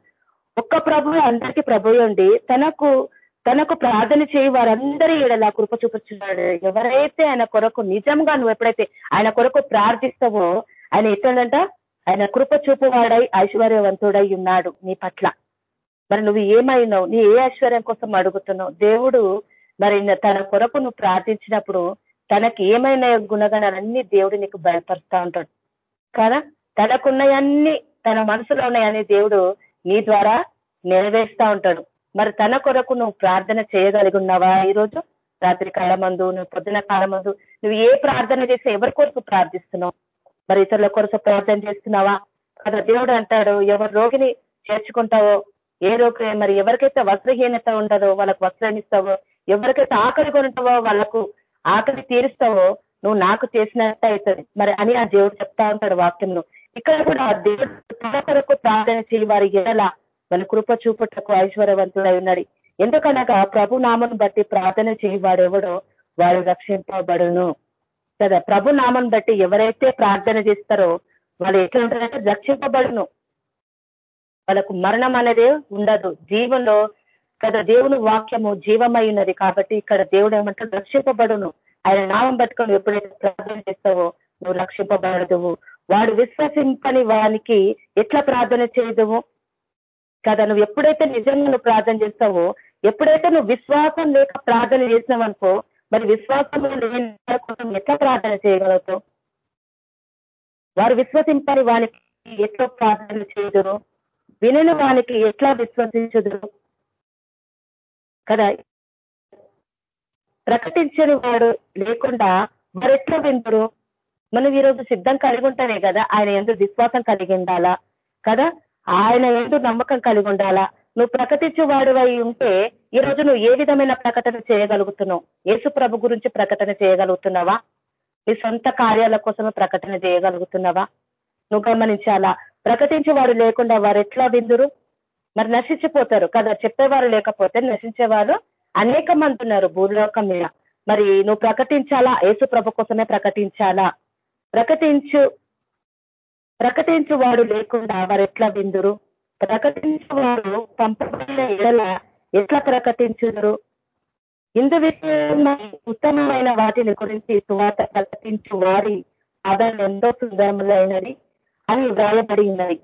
ఒక్క ప్రభు అందరికీ ప్రభు ఉండి తనకు తనకు ప్రార్థన చేయి వారందరి ఈడలా కృప చూపించున్నాడు. ఎవరైతే ఆయన కొరకు నిజంగా నువ్వు ఎప్పుడైతే ఆయన కొరకు ప్రార్థిస్తావో ఆయన ఎట్లంట ఆయన కృప చూపువాడై ఐశ్వర్యవంతుడై ఉన్నాడు నీ పట్ల. మరి నువ్వు ఏమైనావు నీ ఏ ఐశ్వర్యం కోసం అడుగుతున్నావు? దేవుడు మరి తన కొరకు నువ్వు ప్రార్థించినప్పుడు తనకి ఏమైనా గుణగణాలన్నీ దేవుడు నీకు బయలుపరుస్తా ఉంటాడు. కదా? తనకున్నాయన్నీ తన మనసులో ఉన్నాయని దేవుడు నీ ద్వారా నెరవేరుస్తా ఉంటాడు. మరి తన కొరకు నువ్వు ప్రార్థన చేయగలిగి ఉన్నావా ఈరోజు? రాత్రి కాలమందు నువ్వు పొద్దున కాలమందు నువ్వు ఏ ప్రార్థన చేస్తే ఎవరి కొరకు ప్రార్థిస్తున్నావు? మరి ఇతరుల కొరకు ప్రార్థన చేస్తున్నావా? కదా దేవుడు అంటాడు ఎవరు రోగిని చేర్చుకుంటావో ఏ రోగి మరి ఎవరికైతే వస్త్రహీనత ఉండదో వాళ్ళకు వస్త్రం ఇస్తావో ఎవరికైతే ఆకలి కొనుంటావో వాళ్ళకు ఆకలి తీరుస్తావో నువ్వు నాకు చేసినట్టు అవుతుంది. మరి అని ఆ దేవుడు చెప్తా ఉంటాడు వాక్యంలో. ఇక్కడ కూడా దేవుడు తన కొరకు ప్రార్థన చేయి. వారి ఎలా వాళ్ళ కృప చూపుటకు ఐశ్వర్యవంతుడై ఉన్నాడు. ఎందుకనగా ప్రభు నామను బట్టి ప్రార్థన చేయి. వాడెవడో వాడు రక్షింపబడును. కదా ప్రభు నామను బట్టి ఎవరైతే ప్రార్థన చేస్తారో వాళ్ళు ఎట్లా ఉంటారంటే రక్షింపబడును. వాళ్ళకు మరణం అనేది ఉండదు. జీవంలో కదా దేవుని వాక్యము జీవమై ఉన్నది కాబట్టి ఇక్కడ దేవుడు ఏమంటాడు? రక్షింపబడును. ఆయన నామం పట్టుకొని ఎప్పుడైతే ప్రార్థన చేస్తావో నువ్వు రక్షింపబడదువు. వాడు విశ్వసింపని వానికి ఎట్లా ప్రార్థన చేయదువు? కదా నువ్వు ఎప్పుడైతే నిజంగా నువ్వు ప్రార్థన చేస్తావో ఎప్పుడైతే నువ్వు విశ్వాసం లేక ప్రార్థన చేసినావనుకో మరి విశ్వాసం లేని కోసం ఎట్లా ప్రార్థన చేయగలుగుతావు? వారు విశ్వసింపని వానికి ఎట్లా ప్రార్థన చేయదురు? వినని వానికి ఎట్లా విశ్వసించదురు? కదా? ప్రకటించని వాడు లేకుండా మరెట్లా విందరు? మనం ఈరోజు సిద్ధం కలిగి ఉంటేనే కదా ఆయన ఎందుకు విశ్వాసం కలిగి ఉండాలా? కదా? ఆయన ఎందుకు నమ్మకం కలిగి ఉండాలా? నువ్వు ప్రకటించే అయి ఉంటే ఈరోజు నువ్వు ఏ విధమైన ప్రకటన చేయగలుగుతున్నావు? యేసు ప్రభు గురించి ప్రకటన చేయగలుగుతున్నావా? నీ సొంత కార్యాల కోసమే ప్రకటన చేయగలుగుతున్నావా? నువ్వు గమనించాలా? ప్రకటించేవాడు లేకుండా వారు ఎట్లా విందురు? మరి నశించిపోతారు కదా చెప్పేవారు లేకపోతే నశించేవారు అనేక మంది ఉన్నారు భూలోకం మీద. మరి నువ్వు ప్రకటించాలా? యేసు ప్రభు కోసమే ప్రకటించాలా? ప్రకటించు ప్రకటించు వాడు లేకుండా వారు ఎట్లా విందురు? ప్రకటించేవారు పంపబడిన ఎడల ఎట్లా ప్రకటించుదురు? ఇందు విషయమై ఉత్తమమైన వాటిని గురించి సువాత ప్రకటించు వారి ఆధారం ఎంతో సుందరములైనది అని వ్రాయబడి ఉన్నది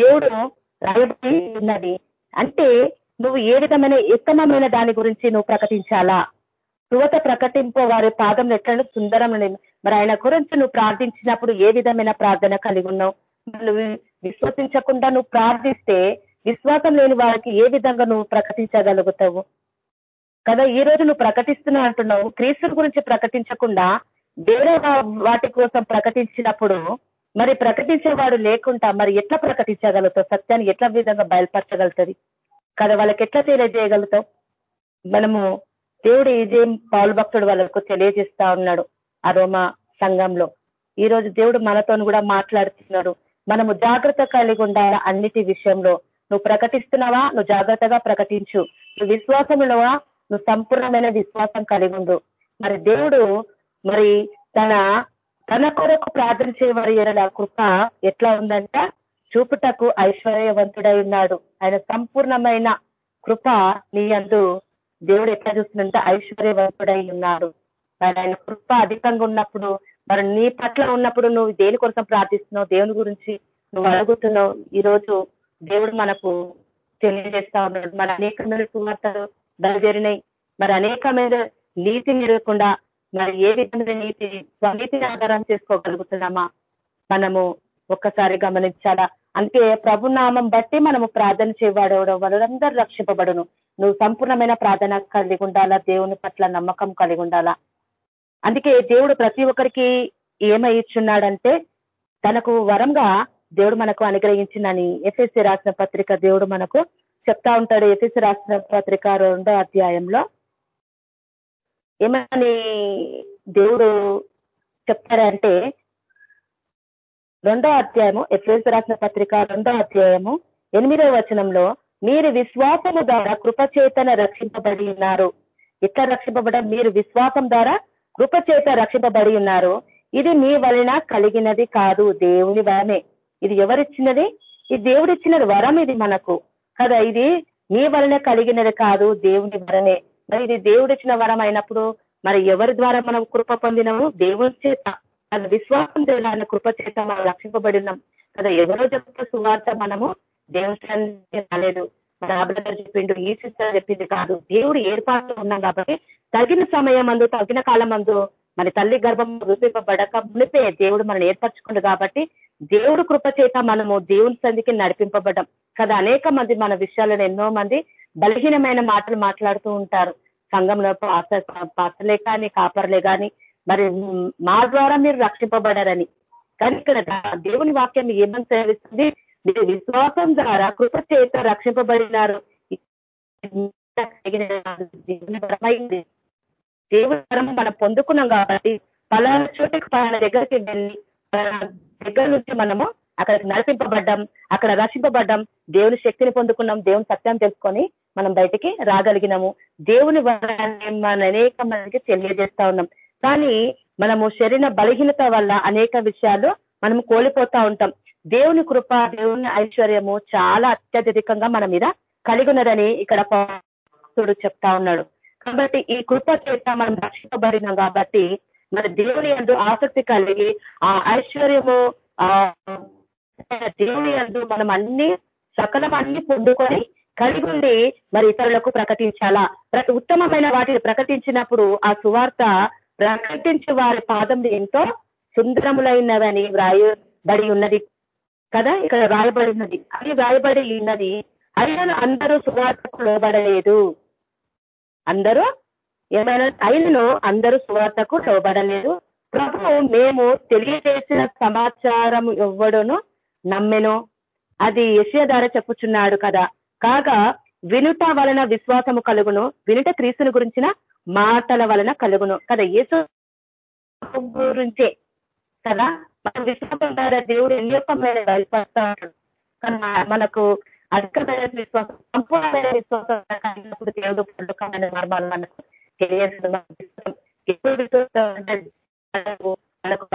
దేవుడు రాయబడి ఉన్నది అంటే నువ్వు ఏ విధమైన ఉత్తమమైన దాని గురించి నువ్వు ప్రకటించాలా? యువత ప్రకటింపు వారి పాదం ఎట్లను సుందరం మరి ఆయన గురించి నువ్వు ప్రార్థించినప్పుడు ఏ విధమైన ప్రార్థన కలిగి ఉన్నావు? నువ్వు విశ్వసించకుండా నువ్వు ప్రార్థిస్తే విశ్వాసం లేని వారికి ఏ విధంగా నువ్వు ప్రకటించగలుగుతావు? కదా ఈ రోజు నువ్వు ప్రకటిస్తున్నా అంటున్నావు. క్రీస్తు గురించి ప్రకటించకుండా వేరే వాటి కోసం ప్రకటించినప్పుడు మరి ప్రకటించేవాడు లేకుండా మరి ఎట్లా ప్రకటించగలుగుతావు? సత్యాన్ని ఎట్లా విధంగా బయలుపరచగలుగుతుంది కదా వాళ్ళకి ఎట్లా తెలియజేయగలుగుతావు? మనము దేవుడు ఇదేం పాలు భక్తుడు వాళ్ళకు తెలియజేస్తా ఉన్నాడు అరోమ సంఘంలో. ఈ రోజు దేవుడు మనతో కూడా మాట్లాడుతున్నాడు. మనము జాగ్రత్త కలిగి ఉండాలా అన్నిటి విషయంలో? నువ్వు ప్రకటిస్తున్నావా? నువ్వు జాగ్రత్తగా ప్రకటించు. నువ్వు విశ్వాసములవా? నువ్వు సంపూర్ణమైన విశ్వాసం కలిగి ఉండు. మరి దేవుడు మరి తన తన కొరకు ప్రార్థన చేయబడి కృప ఎట్లా ఉందంట? చూపుటకు ఐశ్వర్యవంతుడై ఉన్నాడు. ఆయన సంపూర్ణమైన కృప నీ అందు దేవుడు ఎట్లా చూస్తుందంటే ఐశ్వర్యవంతుడై ఉన్నాడు. మరి ఆయన కృప అధికంగా ఉన్నప్పుడు మరి నీ పట్ల ఉన్నప్పుడు నువ్వు దేని కోసం ప్రార్థిస్తున్నావు? దేవుని గురించి నువ్వు అడుగుతున్నావు. ఈ రోజు దేవుడు మనకు తెలియజేస్తా ఉన్నాడు. మరి అనేకమైన సువార్తలు బయలుదేరినాయి. మరి అనేకమైన నీతి నిరగకుండా మరి ఏ విధంగా నీతి స్వనీతిని ఆధారం చేసుకోగలుగుతున్నామా? మనము ఒక్కసారి గమనించాలా? అందుకే ప్రభునామం బట్టి మనము ప్రార్థన చేయబడవడం వాళ్ళందరూ రక్షింపబడును. నువ్వు సంపూర్ణమైన ప్రార్థన కలిగి ఉండాలా? దేవుని పట్ల నమ్మకం కలిగి ఉండాలా? అందుకే దేవుడు ప్రతి ఒక్కరికి ఏమై ఇచ్చున్నాడంటే తనకు వరంగా దేవుడు మనకు అనుగ్రహించిందని ఎఫ్ఎస్సి రాసిన పత్రిక దేవుడు మనకు చెప్తా ఉంటాడు. ఎఫ్ఎస్సి రాసిన పత్రిక రెండో అధ్యాయంలో ఏమని దేవుడు చెప్తారంటే రెండో అధ్యాయము ఎఫ్ఎస్ రాసిన పత్రిక రెండో అధ్యాయము ఎనిమిదవ వచనంలో మీరు విశ్వాసము ద్వారా కృపచేతన రక్షింపబడి ఉన్నారు. ఇట్లా రక్షింపబడ మీరు విశ్వాసం ద్వారా కృపచేత రక్షింపబడి ఉన్నారు. ఇది మీ వలన కలిగినది కాదు దేవుని వరమే ఇది ఎవరిచ్చినది? ఈ దేవుడిచ్చినది వరం ఇది మనకు. కదా ఇది మీ వలన కలిగినది కాదు దేవుని వరమే మరి ఇది దేవుడిచ్చిన వరం అయినప్పుడు మరి ఎవరి ద్వారా మనం కృప పొందినము? దేవుని చేత. అది విశ్వాసం దేవుని కృప చేత మనం రక్షింపబడినాం కదా ఎవరో చెప్పిన సువార్త మనము దేవుని రాలేదు. రాబర్ చెప్పిండు ఈ సిస్టర్ చెప్పింది కాదు. దేవుడు ఏర్పాటు ఉన్నాం కాబట్టి తగిన సమయం అందు తగిన కాలం అందు మన తల్లి గర్భం రూపింపబడక మునిపే దేవుడు మనం ఏర్పరచుకుండు కాబట్టి దేవుడు కృప చేత మనము దేవుని సంధికి నడిపింపబడ్డం. కదా అనేక మంది మన విషయాలను ఎన్నో మంది బలహీనమైన మాటలు మాట్లాడుతూ ఉంటారు. సంఘంలో పాత్రలే కానీ కాపర్లే కానీ మరి మా ద్వారా మీరు రక్షింపబడారని. కానీ ఇక్కడ దేవుని వాక్యం ఏమని సేవిస్తుంది మీరు విశ్వాసం ద్వారా కృప చేత రక్షింపబడినారు. దేవుని వరం మనం పొందుకున్నాం కాబట్టి పలానా చోటుకి పలానా దగ్గరికి వెళ్ళి దగ్గర నుంచి మనము అక్కడ నడిపింపబడ్డం అక్కడ రక్షింపబడ్డం దేవుని శక్తిని పొందుకున్నాం దేవుని సత్యం తెలుసుకొని మనం బయటికి రాగలిగినాము. దేవుని వరాన్ని మన అనేక మందికి తెలియజేస్తా ఉన్నాం. కానీ మనము శరీర బలహీనత వల్ల అనేక విషయాలు మనం కోల్పోతా ఉంటాం. దేవుని కృప దేవుని ఐశ్వర్యము చాలా అత్యధికంగా మన మీద కలిగి ఉన్నదని ఇక్కడ చెప్తా ఉన్నాడు. కాబట్టి ఈ కృప చేత మనం రక్షించబడినాం కాబట్టి మన దేవుని అందు ఆసక్తి కలిగి ఆ ఐశ్వర్యము ఆ దేవుని అందు మనం అన్ని సకలం అన్ని పొందుకొని కలిగి ఉండి మరి ఇతరులకు ప్రకటించాలా? ప్రతి ఉత్తమమైన వాటిని ప్రకటించినప్పుడు ఆ సువార్త ప్రకటించే వారి పాదం ఎంతో సుందరములైనదని వ్రాయబడి ఉన్నది కదా? ఇక్కడ రాయబడి ఉన్నది. అది వ్రాయబడి ఉన్నది. అయినను అందరూ సువార్తకు లోబడలేదు అందరూ ఏమైనా అయినను అందరూ సువార్తకు లోబడలేదు. ప్రభు మేము తెలియజేసిన సమాచారం ఎవ్వడును నమ్మెను. అది యశయ ద్వారా చెప్పుచున్నాడు కదా. కాగా వినుట వలన విశ్వాసము కలుగును వినుట క్రీస్తుని గురించిన మాటల వలన కలుగును. కదా యేసు గురించే. కదా మన విశ్వాసం ద్వారా దేవుడు ఎన్ని యొక్క రకమైన బయలుపడతాడు కానీ మనకు అధికమైన విశ్వాసం సంపూర్ణమైన విశ్వాసం కలిగినప్పుడు దేవుడు పండుకమైన మర్మాలు మనకు తెలియదు. మనకు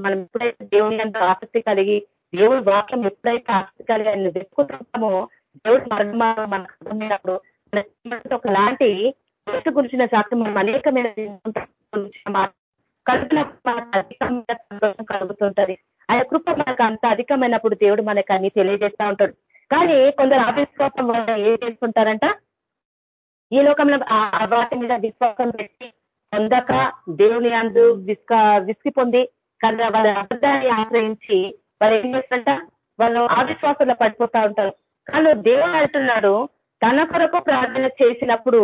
మనం ఎప్పుడైతే దేవుని అంత ఆసక్తి కలిగి దేవుడి వాక్యం ఎప్పుడైతే ఆసక్తి కలిగి ఆయన వెతుకుతుంటామో దేవుడు మరణమా మనకు అర్థమైనప్పుడు ఒకలాంటి గురించిన సాక్ష్యం మనం అనేకమైన కలుగుతుంటది ఆయన కృప మనకు అంత అధికమైనప్పుడు దేవుడు మనకు అన్ని తెలియజేస్తా ఉంటాడు. కానీ కొందరు అవిశ్వాసం వల్ల ఏం చేసుకుంటారంట? ఈ లోకంలో వాటి మీద విశ్వాసం పెట్టి పొందక దేవుని అందు విస్క విసిగి పొంది కానీ వాళ్ళ అబద్ధాన్ని ఆశ్రయించి వాళ్ళు ఏం చేస్తారంట? వాళ్ళు అవిశ్వాసంలో పడిపోతా ఉంటారు. కానీ దేవుడు అంటున్నాడు తన కొరకు ప్రార్థన చేసినప్పుడు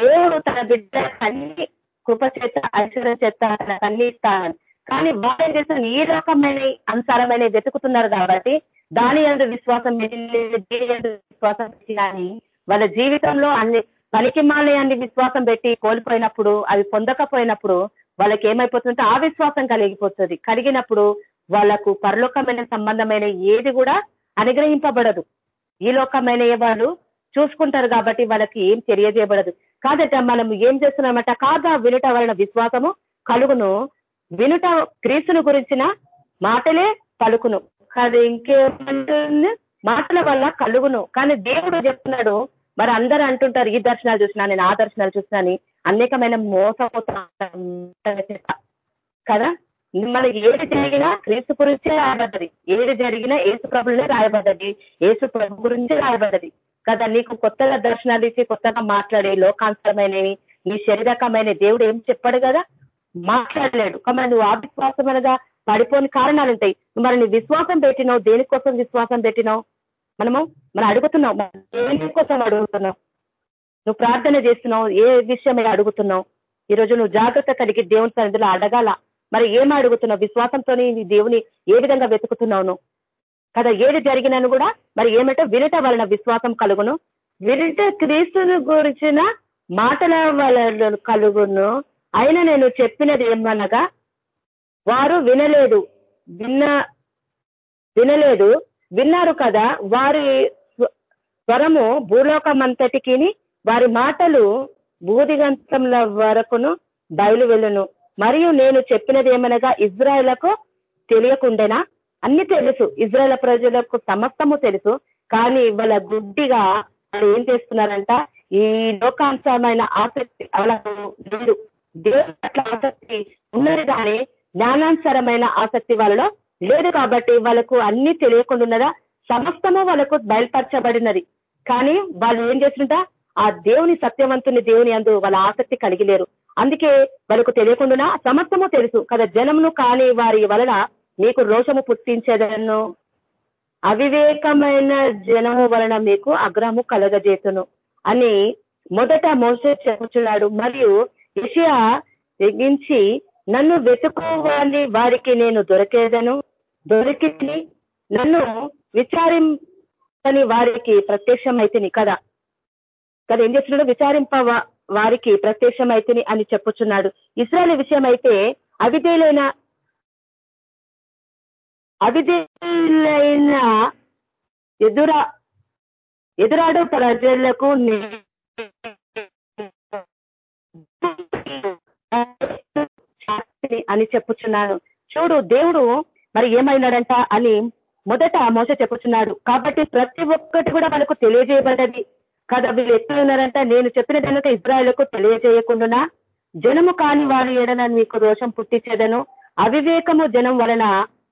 దేవుడు తన బిడ్డ అన్ని కృప చేత ఐశ్వర్యం చేత తనకు అన్ని ఇస్తాను కానీ వాళ్ళు ఏం చేస్తున్నారు ఈ రకమైన అనుసారమైన వెతుకుతున్నారు కాబట్టి దాని ఎందు విశ్వాసం విశ్వాసం పెట్టి కానీ వాళ్ళ జీవితంలో అన్ని పనికి మాలయాన్ని విశ్వాసం పెట్టి కోల్పోయినప్పుడు అవి పొందకపోయినప్పుడు వాళ్ళకి ఏమైపోతుందంటే ఆ విశ్వాసం కలిగిపోతుంది. కలిగినప్పుడు వాళ్ళకు పరలోకమైన సంబంధమైన ఏది కూడా అనుగ్రహింపబడదు. ఈ లోకమైన వాళ్ళు చూసుకుంటారు కాబట్టి వాళ్ళకి ఏం తెలియజేయబడదు. కాదట మనం ఏం చేస్తున్నామట కాదా వినుట వలన విశ్వాసము? కలుగును. వినుట క్రీస్తును గురించిన మాటలే పలుకును. కాదు ఇంకేమంటుంది? మాటల వల్ల కలుగును. కానీ దేవుడు చెప్తున్నాడు మరి అందరూ అంటుంటారు ఈ దర్శనాలు చూసినా నేను ఆ దర్శనాలు చూసినా అనేకమైన మోసపోతా కదా. మనకి ఏది జరిగినా క్రీస్తు గురించే రాయబడ్డది. ఏది జరిగినా ఏసు ప్రభులనే రాయబడ్డది. ఏసు ప్రభు గురించే రాయబడ్డది. కదా నీకు కొత్తగా దర్శనాలు ఇచ్చి కొత్తగా మాట్లాడే లోకాంతరమైనవి నీ శరీరకమైన దేవుడు ఏం చెప్పాడు కదా? మాట్లాడలేడు. కాబట్టి నువ్వు అవిశ్వాసమైనగా పడిపోని కారణాలు ఉంటాయి. మరి నీ విశ్వాసం పెట్టినావు? దేనికోసం విశ్వాసం పెట్టినావు? మనము మనం అడుగుతున్నావు దేనికోసం అడుగుతున్నావు నువ్వు ప్రార్థన చేస్తున్నావు. ఏ విషయం అడుగుతున్నావు? ఈరోజు నువ్వు జాగ్రత్త కలిగి దేవుని సన్నిధిలో అడగాల. మరి ఏం అడుగుతున్నావు? విశ్వాసంతో నీ దేవుని ఏ విధంగా వెతుకుతున్నావు కదా ఏది జరిగినను కూడా మరి ఏమిటో వినట వలన విశ్వాసం కలుగును. వినట క్రీస్తుని గురించిన మాటల వలన కలుగును. అయినా నేను చెప్పినది ఏమనగా వారు వినలేదు విన్న వినలేదు విన్నారు కదా వారి స్వరము భూలోకమంతటికి వారి మాటలు బూదిగంతంల వరకును బయలు వెళ్ళును మరియు నేను చెప్పినది ఏమనగా ఇజ్రాయలకు తెలియకుండేనా? అన్ని తెలుసు. ఇజ్రాయల్ ప్రజలకు సమస్తము తెలుసు. కానీ వాళ్ళ గుడ్డిగా వాళ్ళు ఏం చేస్తున్నారంట? ఈ లోకాంశమైన ఆసక్తి వాళ్ళకు లేదు. దేవుడు అట్లా ఆసక్తి ఉన్నది కానీ జ్ఞానానుసరమైన ఆసక్తి వాళ్ళలో లేదు కాబట్టి వాళ్ళకు అన్ని తెలియకుండా ఉన్నదా సమస్తము వాళ్ళకు బయలుపరచబడినది. కానీ వాళ్ళు ఏం చేస్తుంట? ఆ దేవుని సత్యవంతుని దేవుని అందు వాళ్ళ ఆసక్తి కలిగి లేరు అందుకే వాళ్ళకు తెలియకుండా సమస్తము తెలుసు. కదా జనమును కాని వారి వలన మీకు రోషము పుట్టించేదను అవివేకమైన జనము వలన మీకు అగ్రహము కలగజేతును అని మొదట మోసే చెప్పుచున్నాడు. మరియు ఇషియా తెగించి నన్ను వెతుకోవాలి వారికి నేను దొరికేదను? దొరికి నన్ను విచారించని వారికి ప్రత్యక్షమైతిని. కదా. కదా ఏం చేస్తున్నాడు? విచారింపవా వారికి ప్రత్యక్షమైతిని అని చెప్పుచున్నాడు. ఇస్రాయల్ విషయం అయితే అవిధేయులైన అవిధేయులైన ఎదురా ఎదురాడు ప్రజలకు అని చెప్పుచున్నాను చూడు దేవుడు మరి ఏమైనాడంట అని మొదట మోస చెప్పుచున్నాడు. కాబట్టి ప్రతి ఒక్కటి కూడా మనకు తెలియజేయబడ్డది. కదా వీళ్ళు ఎక్కడున్నారంట నేను చెప్పిన కనుక ఇజ్రాయలకు తెలియజేయకుండా జనము కాని వారి ఏడన మీకు దోషం పుట్టించేదను. అవివేకము జనం వలన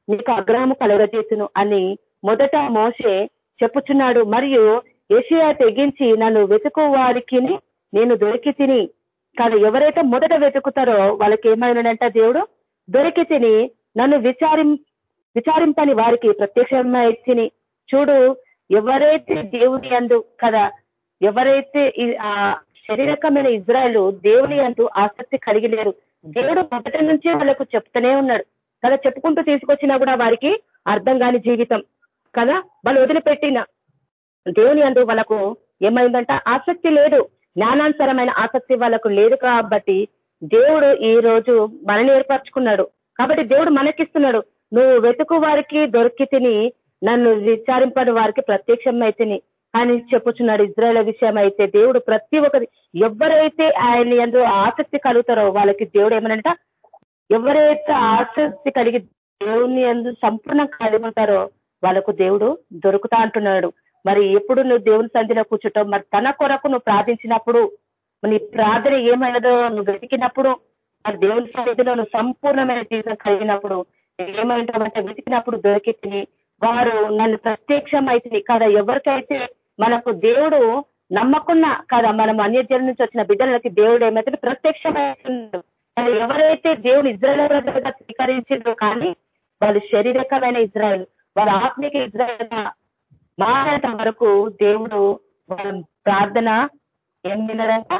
మీకు అగ్రహము కలగజేసును అని మొదట మోసే చెప్పుచున్నాడు. మరియు ఏషియా తెగించి నన్ను వెతుకు వారికి నేను దొరికి తిని కానీ ఎవరైతే మొదట వెతుకుతారో వాళ్ళకి ఏమైనాడంట దేవుడు? దొరికి తిని నన్ను విచారిం విచారింపని వారికి ప్రత్యక్షమైతిని చూడు ఎవరైతే దేవుని అందు కదా ఎవరైతే ఆ శరీరకమైన ఇజ్రాయలు దేవుని అంటూ ఆసక్తి కలిగి లేరు దేవుడు మొదటి నుంచే వాళ్ళకు చెప్తూనే ఉన్నాడు. కదా చెప్పుకుంటూ తీసుకొచ్చినా కూడా వారికి అర్థం కాని జీవితం. కదా వాళ్ళు వదిలిపెట్టిన దేవుని అందు వాళ్ళకు ఏమైందంట? ఆసక్తి లేదు. జ్ఞానానుసరమైన ఆసక్తి వాళ్ళకు లేదు కాబట్టి దేవుడు ఈ రోజు మనని ఏర్పరచుకున్నాడు. కాబట్టి దేవుడు మనకిస్తున్నాడు. నువ్వు వెతుకు వారికి దొరికి తిని నన్ను విచారింపని వారికి ప్రత్యక్షం అని చెప్పుచున్నాడు ఇజ్రాయల విషయం అయితే దేవుడు ప్రతి ఒక్కరి ఎవరైతే ఆయన ఎందు ఆసక్తి కలుగుతారో వాళ్ళకి దేవుడు ఏమనంట? ఎవరైతే ఆసక్తి కలిగి దేవుని ఎందు సంపూర్ణంగా కలిగి ఉంటారో వాళ్ళకు దేవుడు దొరుకుతా అంటున్నాడు. మరి ఎప్పుడు నువ్వు దేవుని సంధిలో కూర్చుంటావు? మరి తన కొరకు నువ్వు ప్రార్థించినప్పుడు నీ ప్రార్థన ఏమైనదో నువ్వు వెతికినప్పుడు మరి దేవుని సన్నిధిలో నువ్వు సంపూర్ణమైన జీవితం కలిగినప్పుడు ఏమంటామంటే వెతికినప్పుడు దొరికి వారు నన్ను ప్రత్యక్షం అయితే కదా? ఎవరికైతే మనకు దేవుడు నమ్మకున్నా కదా? మనం అన్యజల నుంచి వచ్చిన బిడ్డలకి దేవుడు ఏమైతే ప్రత్యక్షమైంది ఎవరైతే దేవుడు ఇజ్రాయల్ స్వీకరించిందో కానీ వాళ్ళు శారీరకమైన ఇజ్రాయల్ వాళ్ళ ఆత్మిక ఇజ్రాయల్ మారేంత వరకు దేవుడు వాళ్ళ ప్రార్థన ఏం విన్నారంట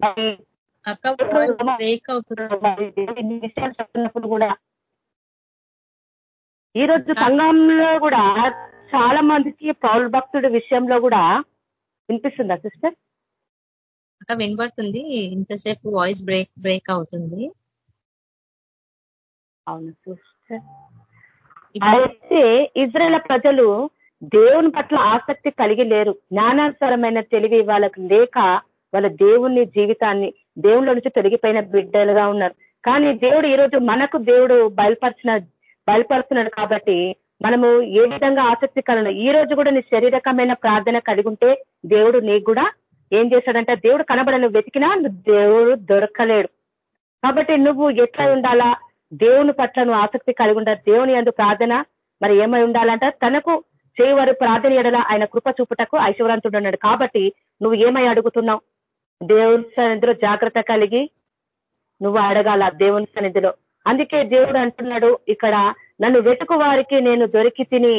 అక్క బ్రేక్ అవుతుంది విషయాలు చెప్తున్నప్పుడు కూడా ఈ రోజు సంఘంలో కూడా చాలా మందికి పౌరు భక్తుడి విషయంలో కూడా వినిపిస్తుందా సిస్టర్? అక్క వినబడుతుంది. ఇంతసేపు వాయిస్ బ్రేక్ బ్రేక్ అవుతుంది. అవును సిస్టర్. అయితే ఇజ్రాయల్ ప్రజలు దేవుని పట్ల ఆసక్తి కలిగి లేరు. జ్ఞానానుసరమైన తెలివి వాళ్ళకు లేక వాళ్ళ దేవుని జీవితాన్ని దేవుళ్ళ నుంచి తొలగిపోయిన బిడ్డలుగా ఉన్నారు. కానీ దేవుడు ఈరోజు మనకు దేవుడు బయలుపరిచిన బయలుపరుస్తున్నాడు కాబట్టి మనము ఏ విధంగా ఆసక్తి కలను ఈ రోజు కూడా నీ శరీరకమైన ప్రార్థన కలిగి ఉంటే దేవుడు నీకు కూడా ఏం చేశాడంటే దేవుడు కనబడను వెతికినా దేవుడు దొరకలేడు. కాబట్టి నువ్వు ఎట్లా ఉండాలా? దేవుని పట్ల నువ్వు ఆసక్తి కలిగి ఉండాలి. దేవుని అందు ప్రార్థన మరి ఏమై ఉండాలంట? తనకు చేయవారు ప్రార్థన ఎడల ఆయన కృప చూపుటకు ఐశ్వరంతుడు ఉన్నాడు. కాబట్టి నువ్వు ఏమై అడుగుతున్నావు? దేవుని సన్నిధిలో జాగ్రత్త కలిగి నువ్వు అడగాల దేవుని సన్నిధిలో. అందుకే దేవుడు అంటున్నాడు ఇక్కడ నన్ను వెతుకు వారికి నేను దొరికి తిని.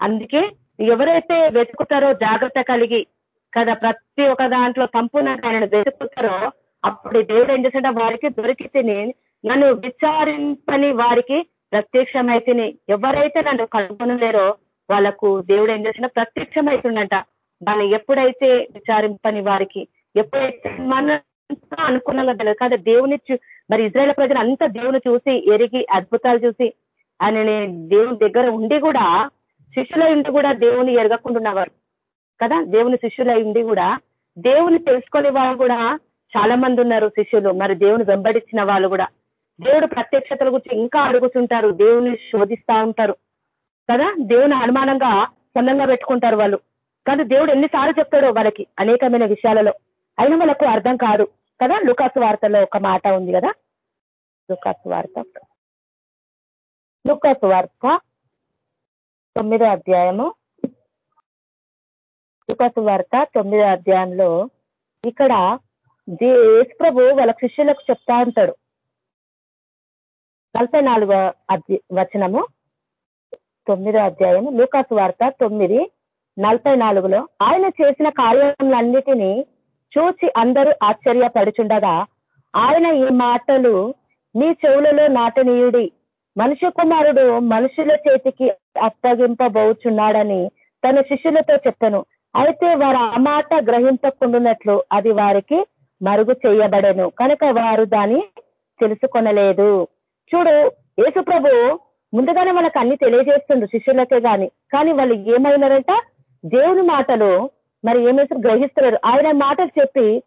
అందుకే ఎవరైతే వెతుకుతారో జాగ్రత్త కలిగి కదా ప్రతి ఒక్క దాంట్లో సంపూర్ణంగా ఆయన వెతుకుతారో అప్పుడు దేవుడు ఏం చేశాడ వారికి దొరికి తిని నన్ను విచారింపని వారికి ప్రత్యక్షమైతిని ఎవరైతే నన్ను కనుగొనలేరో వాళ్ళకు దేవుడు ఏం చేసిన ప్రత్యక్షమైతుండంట దాన్ని ఎప్పుడైతే విచారింపని వారికి ఎప్పుడైతే మన అనుకున్న తెలియదు కానీ దేవుని మరి ఇజ్రాయల్ ప్రజలు అంతా దేవుని చూసి ఎరిగి అద్భుతాలు చూసి ఆయన దేవుని దగ్గర ఉండి కూడా శిష్యుల ఇంటి కూడా దేవుని ఎరగకుండా ఉన్నవారు. కదా దేవుని శిష్యుల ఉండి కూడా దేవుని తెలుసుకునే వాళ్ళు కూడా చాలా మంది ఉన్నారు శిష్యులు. మరి దేవుని వెంబడించిన వాళ్ళు కూడా. దేవుడు ప్రత్యక్షతల గురించి ఇంకా అడుగుతుంటారు దేవుని శోధిస్తా ఉంటారు. కదా దేవుని అనుమానంగా సొంతంగా పెట్టుకుంటారు వాళ్ళు. కానీ దేవుడు ఎన్నిసార్లు చెప్తాడో వాళ్ళకి అనేకమైన విషయాలలో. అయినా వాళ్ళకు అర్థం కాదు కదా? లుకాసు వార్తలో ఒక మాట ఉంది కదా? లుకాసు వార్త. లుకాసు వార్త తొమ్మిదో అధ్యాయము. లుకాసు వార్త తొమ్మిదో అధ్యాయంలో ఇక్కడ ప్రభు వాళ్ళ శిష్యులకు చెప్తా ఉంటాడు. నలభై నాలుగో వచనము. తొమ్మిదో అధ్యాయం లూకాసు వార్త తొమ్మిది నలభై నాలుగులో ఆయన చేసిన కార్యములన్నిటినీ చూచి అందరూ ఆశ్చర్యపడుచుండగా ఆయన ఈ మాటలు మీ చెవులలో నాటనీయుడి. మనుష్య కుమారుడు మనుషుల చేతికి అప్పగింపబోచున్నాడని తన శిష్యులతో చెప్పను. అయితే వారు ఆ మాట గ్రహింపకుండునట్లు అది వారికి మరుగు చేయబడను. కనుక వారు దాన్ని తెలుసుకొనలేదు. చూడు యేసుప్రభు ముందుగానే వాళ్ళకి అన్ని తెలియజేస్తుండ్రు శిష్యులకే గాని. కానీ వాళ్ళు ఏమైనారంట? దేవుని మాటలు మరి ఏమేసి గ్రహిస్తున్నారు ఆయన మాటలు చెప్పి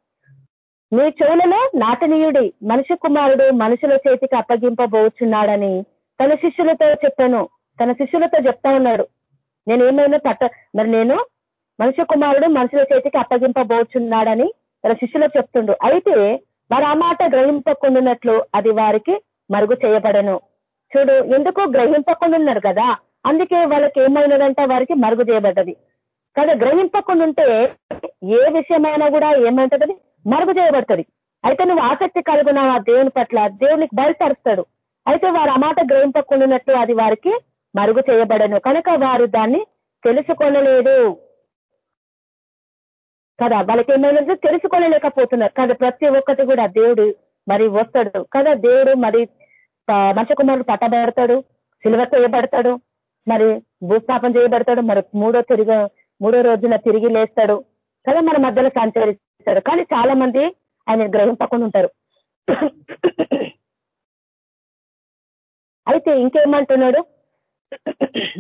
మీ చెవులలో నాటనీయుడి మనిషి కుమారుడు మనుషుల చేతికి అప్పగింపబోచున్నాడని తన శిష్యులతో చెప్పాను. తన శిష్యులతో చెప్తా ఉన్నాడు. నేను ఏమైనా తట్ట మరి నేను మనిషి కుమారుడు మనుషుల చేతికి అప్పగింపబోచున్నాడని తన శిష్యులకు చెప్తుండు అయితే వారు ఆ మాట గ్రహింపకుండాన్నట్లు అది వారికి మరుగు చేయబడను. చూడు ఎందుకు గ్రహింపకుండా ఉన్నారు కదా? అందుకే వాళ్ళకి ఏమైనదంట వారికి మరుగు చేయబడ్డది. కదా గ్రహింపకుండా ఉంటే ఏ విషయమైనా కూడా ఏమంటది? మరుగు చేయబడుతుంది. అయితే నువ్వు ఆసక్తి కలుగున్నావు ఆ దేవుని పట్ల దేవునికి బయలుపరుస్తాడు. అయితే వారు ఆ మాట అది వారికి మరుగు చేయబడను. కనుక వారు దాన్ని తెలుసుకోనలేదు. కదా వాళ్ళకి ఏమైనా తెలుసుకోలేకపోతున్నారు కదా ప్రతి ఒక్కటి కూడా దేవుడు మరి వస్తాడు. కదా దేవుడు మరి కుమారుడు పట్టబడతాడు సిలువ చేయబడతాడు మరి భూస్థాపన చేయబడతాడు మరి మూడో తిరిగి మూడో రోజున తిరిగి లేస్తాడు. కదా మన మధ్యలో సంచరిస్తాడు కానీ చాలా మంది ఆయన గ్రహింపకుండా ఉంటారు. అయితే ఇంకేమంటున్నాడు?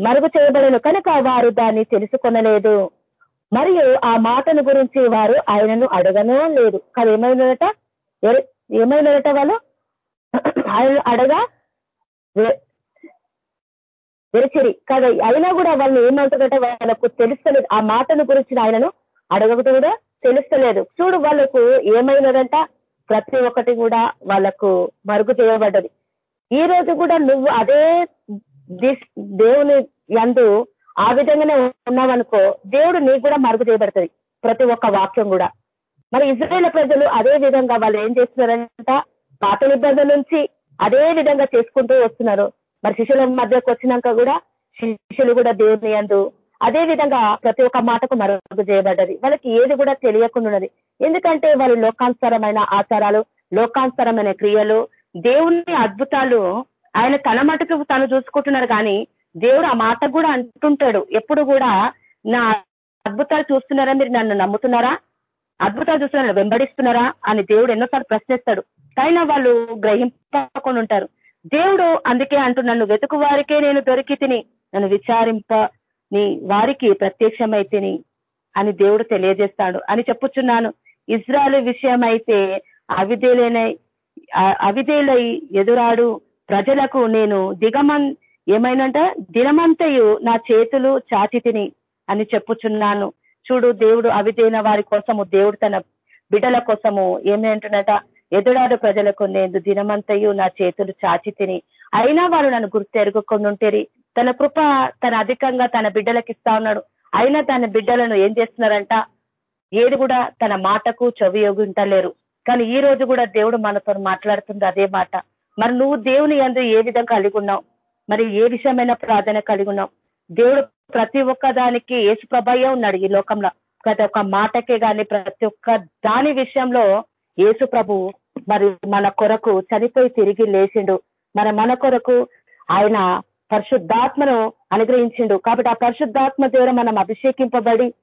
మరుగు చేయబడను. కనుక వారు దాన్ని తెలుసుకొనలేదు. మరియు ఆ మాటను గురించి వారు ఆయనను అడగనూ లేదు. కానీ ఏమైందట? ఏమైందట వాళ్ళు? ఆయన అడగా విరచిరి కదా అయినా కూడా వాళ్ళు ఏమంటుందంటే వాళ్ళకు తెలుస్తలేదు. ఆ మాటను గురించి ఆయనను అడగదు కూడా తెలుస్తలేదు. చూడు వాళ్ళకు ఏమైనదంట? ప్రతి ఒక్కటి కూడా వాళ్ళకు మరుగు చేయబడ్డది. ఈ రోజు కూడా నువ్వు అదే దేవుని ఎందు ఆ విధంగానే ఉన్నావనుకో దేవుడు నీకు కూడా మరుగు చేయబడుతుంది. ప్రతి ఒక్క వాక్యం కూడా. మరి ఇజ్రాయేల్ ప్రజలు అదే విధంగా వాళ్ళు ఏం చేస్తున్నారంట? పాత నిబంధన నుంచి అదే విధంగా చేసుకుంటూ వస్తున్నారు. మరి శిష్యుల మధ్యకు వచ్చినాక కూడా శిష్యులు కూడా దేవుని అందు అదే విధంగా ప్రతి ఒక్క మాటకు మరొక చేయబడ్డది. వాళ్ళకి ఏది కూడా తెలియకుండా ఎందుకంటే వాళ్ళు లోకాంతరమైన ఆచారాలు లోకాంతరమైన క్రియలు దేవుని అద్భుతాలు ఆయన తన మటుకు తను చూసుకుంటున్నారు కానీ దేవుడు ఆ మాట కూడా అంటుంటాడు. ఎప్పుడు కూడా నా అద్భుతాలు చూస్తున్నారా? మీరు నన్ను నమ్ముతున్నారా? అద్భుతాలు చూస్తున్నారా? వెంబడిస్తున్నారా? అని దేవుడు ఎన్నోసార్లు ప్రశ్నిస్తాడు. కానీ వాళ్ళు గ్రహింపకుండా ఉంటారు. దేవుడు అందుకే అంటూ నన్ను వెతుకు వారికే నేను దొరికి తిని నన్ను విచారింప నీ వారికి ప్రత్యక్షమైతిని అని దేవుడు తెలియజేస్తాడు. అని చెప్పుచున్నాను. ఇజ్రాయల్ విషయం అయితే అవిధేలైన అవిధేలై ఎదురాడు. ప్రజలకు నేను దిగమన్ ఏమైనంట? దినమంతయు నా చేతులు చాటి తిని అని చెప్పుచున్నాను. చూడు దేవుడు అవిధైన వారి కోసము దేవుడు తన బిడ్డల కోసము ఏమి అంటున్నట ఎదురాడు ప్రజలకు నేను దినమంతయు నా చేతులు చాచి తిని అయినా వారు నన్ను గుర్తెరుగుకుండుంటేరి తన కృప తన అధికంగా తన బిడ్డలకు ఇస్తా ఉన్నాడు. అయినా తన బిడ్డలను ఏం చేస్తున్నారంట? ఏది కూడా తన మాటకు చెవియోగింటలేరు కానీ ఈ రోజు కూడా దేవుడు మనతో మాట్లాడుతుంది అదే మాట. మరి నువ్వు దేవుని అందు ఏ విధంగా కలిగి ఉన్నావు? మరి ఏ విషయమైన ప్రార్థన కలిగి ఉన్నావు? దేవుడు ప్రతి ఒక్క దానికి ఏసుప్రభయ్య ఉన్నాడు ఈ లోకంలో. ప్రతి ఒక్క మాటకే కానీ ప్రతి ఒక్క దాని విషయంలో ఏసు ప్రభు మరి మన కొరకు చనిపోయి తిరిగి లేచిండు. మరి మన కొరకు ఆయన పరిశుద్ధాత్మను అనుగ్రహించిండు. కాబట్టి ఆ పరిశుద్ధాత్మ ద్వారా మనం అభిషేకింపబడి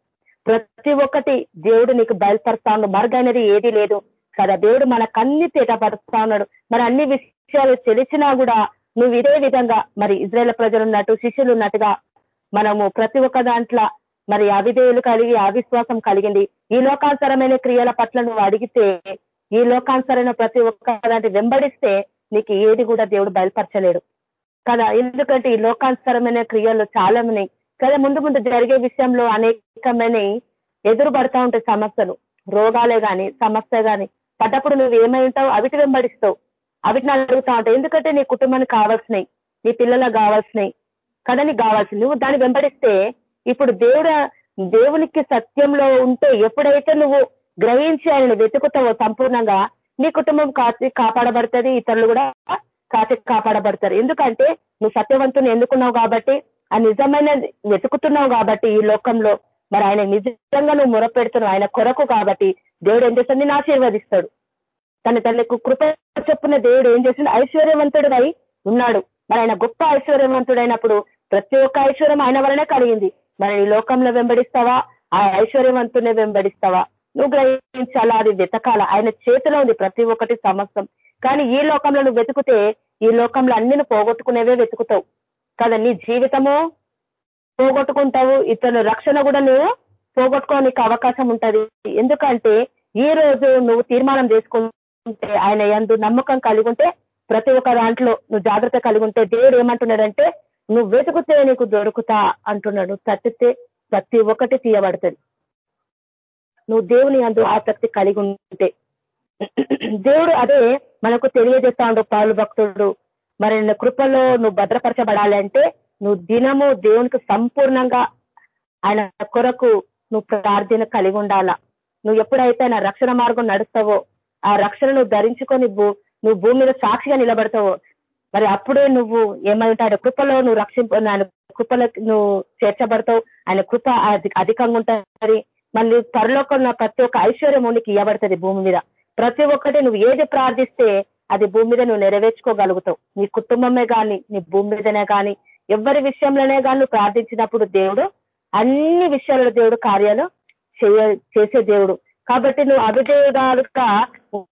ప్రతి ఒక్కటి దేవుడు నీకు బయలుపరుస్తా ఉన్నాడు మరుగైనది ఏది లేదు. కదా దేవుడు మనకన్ని తేటపరుస్తా ఉన్నాడు. మరి అన్ని విషయాలు తెలిసినా కూడా నువ్వు ఇదే విధంగా మరి ఇజ్రాయేల్ ప్రజలు ఉన్నట్టు శిష్యులు ఉన్నట్టుగా మనము ప్రతి ఒక్క దాంట్లో మరి అవిధేయులు కలిగి అవిశ్వాసం కలిగింది. ఈ లోకాంతరమైన క్రియల పట్ల నువ్వు అడిగితే ఈ లోకాంతరైన ప్రతి ఒక్క దాంట్లో వెంబడిస్తే నీకు ఏది కూడా దేవుడు బయలుపరచలేడు. కదా? ఎందుకంటే ఈ లోకానుసరమైన క్రియలు చాలా ఉన్నాయి. కదా? ముందు ముందు జరిగే విషయంలో అనేకమైన ఎదురు పడతా ఉంటాయి సమస్యలు. రోగాలే కానీ సమస్య కానీ పడ్డప్పుడు నువ్వు ఏమై ఉంటావు అవిటి వెంబడిస్తావు. అవిటిని అడుగుతా ఉంటావు. ఎందుకంటే నీ కుటుంబానికి కావాల్సినాయి నీ పిల్లలకు కావాల్సినాయి కదా? నీకు కావాల్సింది నువ్వు దాన్ని వెంబడిస్తే ఇప్పుడు దేవుడు దేవునికి సత్యంలో ఉంటే ఎప్పుడైతే నువ్వు గ్రహించి ఆయన వెతుకుతావో సంపూర్ణంగా నీ కుటుంబం కాచి కాపాడబడుతుంది ఇతరులు కూడా కాచి కాపాడబడతారు. ఎందుకంటే నువ్వు సత్యవంతుని ఎందుకున్నావు కాబట్టి ఆ నిజమైన వెతుకుతున్నావు కాబట్టి ఈ లోకంలో మరి ఆయన నిజంగా నువ్వు మొరపెడుతున్నావు ఆయన కొరకు కాబట్టి దేవుడు ఏం చేస్తుంది నా ఆశీర్వదిస్తాడు. తన తల్లికు కృప చెప్పున దేవుడు ఏం చేసింది ఐశ్వర్యవంతుడు ఉన్నాడు. మరి ఆయన గొప్ప ఐశ్వర్యవంతుడైనప్పుడు ప్రతి ఒక్క ఐశ్వర్యం ఆయన వలనే కలిగింది. మరి ఈ లోకంలో వెంబడిస్తావా? ఆ ఐశ్వర్యవంతునే వెంబడిస్తావా? నువ్వు గ్రహించాలా అది వెతకాల. ఆయన చేతిలో ఉంది ప్రతి ఒక్కటి సమస్తం. కానీ ఈ లోకంలో నువ్వు వెతుకుతే ఈ లోకంలో అన్ని నువ్వు పోగొట్టుకునేవే వెతుకుతావు. కదా నీ జీవితము పోగొట్టుకుంటావు ఇతను రక్షణ కూడా నువ్వు పోగొట్టుకోనికి అవకాశం ఉంటుంది. ఎందుకంటే ఈ రోజు నువ్వు తీర్మానం చేసుకుంటే ఆయన ఎందు నమ్మకం కలిగి ఉంటే ప్రతి ఒక్క దాంట్లో నువ్వు జాగ్రత్త కలిగి ఉంటే దేవుడు ఏమంటున్నాడంటే నువ్వు వెతుకుతే నీకు దొరుకుతా అంటున్నాడు. తట్టితే ప్రతి ఒక్కటి తీయబడుతుంది. నువ్వు దేవుని అందు ఆసక్తి కలిగి ఉంటే. దేవుడు అదే మనకు తెలియజేస్తా ఉండు పాలు భక్తుడు. మరి కృపలో నువ్వు భద్రపరచబడాలి అంటే నువ్వు దినము దేవునికి సంపూర్ణంగా ఆయన కొరకు నువ్వు ప్రార్థన కలిగి ఉండాలా. నువ్వు ఎప్పుడైతే ఆయన రక్షణ మార్గం నడుస్తావో ఆ రక్షణ నువ్వు ధరించుకొని నువ్వు భూమి మీద సాక్షిగా నిలబడతావో మరి అప్పుడే నువ్వు ఏమంటాడు కృపలో నువ్వు రక్షింపు ఆయన కృపలో నువ్వు చేర్చబడతావు. ఆయన కృప అధికంగా ఉంటుంది. మళ్ళీ త్వరలోకున్న ప్రతి ఒక్క ఐశ్వర్యం నీకు ఇవ్వబడుతుంది భూమి మీద. ప్రతి ఒక్కటి నువ్వు ఏది ప్రార్థిస్తే అది భూమి మీద నువ్వు నెరవేర్చుకోగలుగుతావు. నీ కుటుంబమే కానీ నీ భూమి మీదనే కానీ ఎవరి విషయంలోనే కానీ నువ్వు ప్రార్థించినప్పుడు దేవుడు అన్ని విషయాలలో దేవుడు కార్యాలు చేసే దేవుడు. కాబట్టి నువ్వు అవిధేయగాలుగా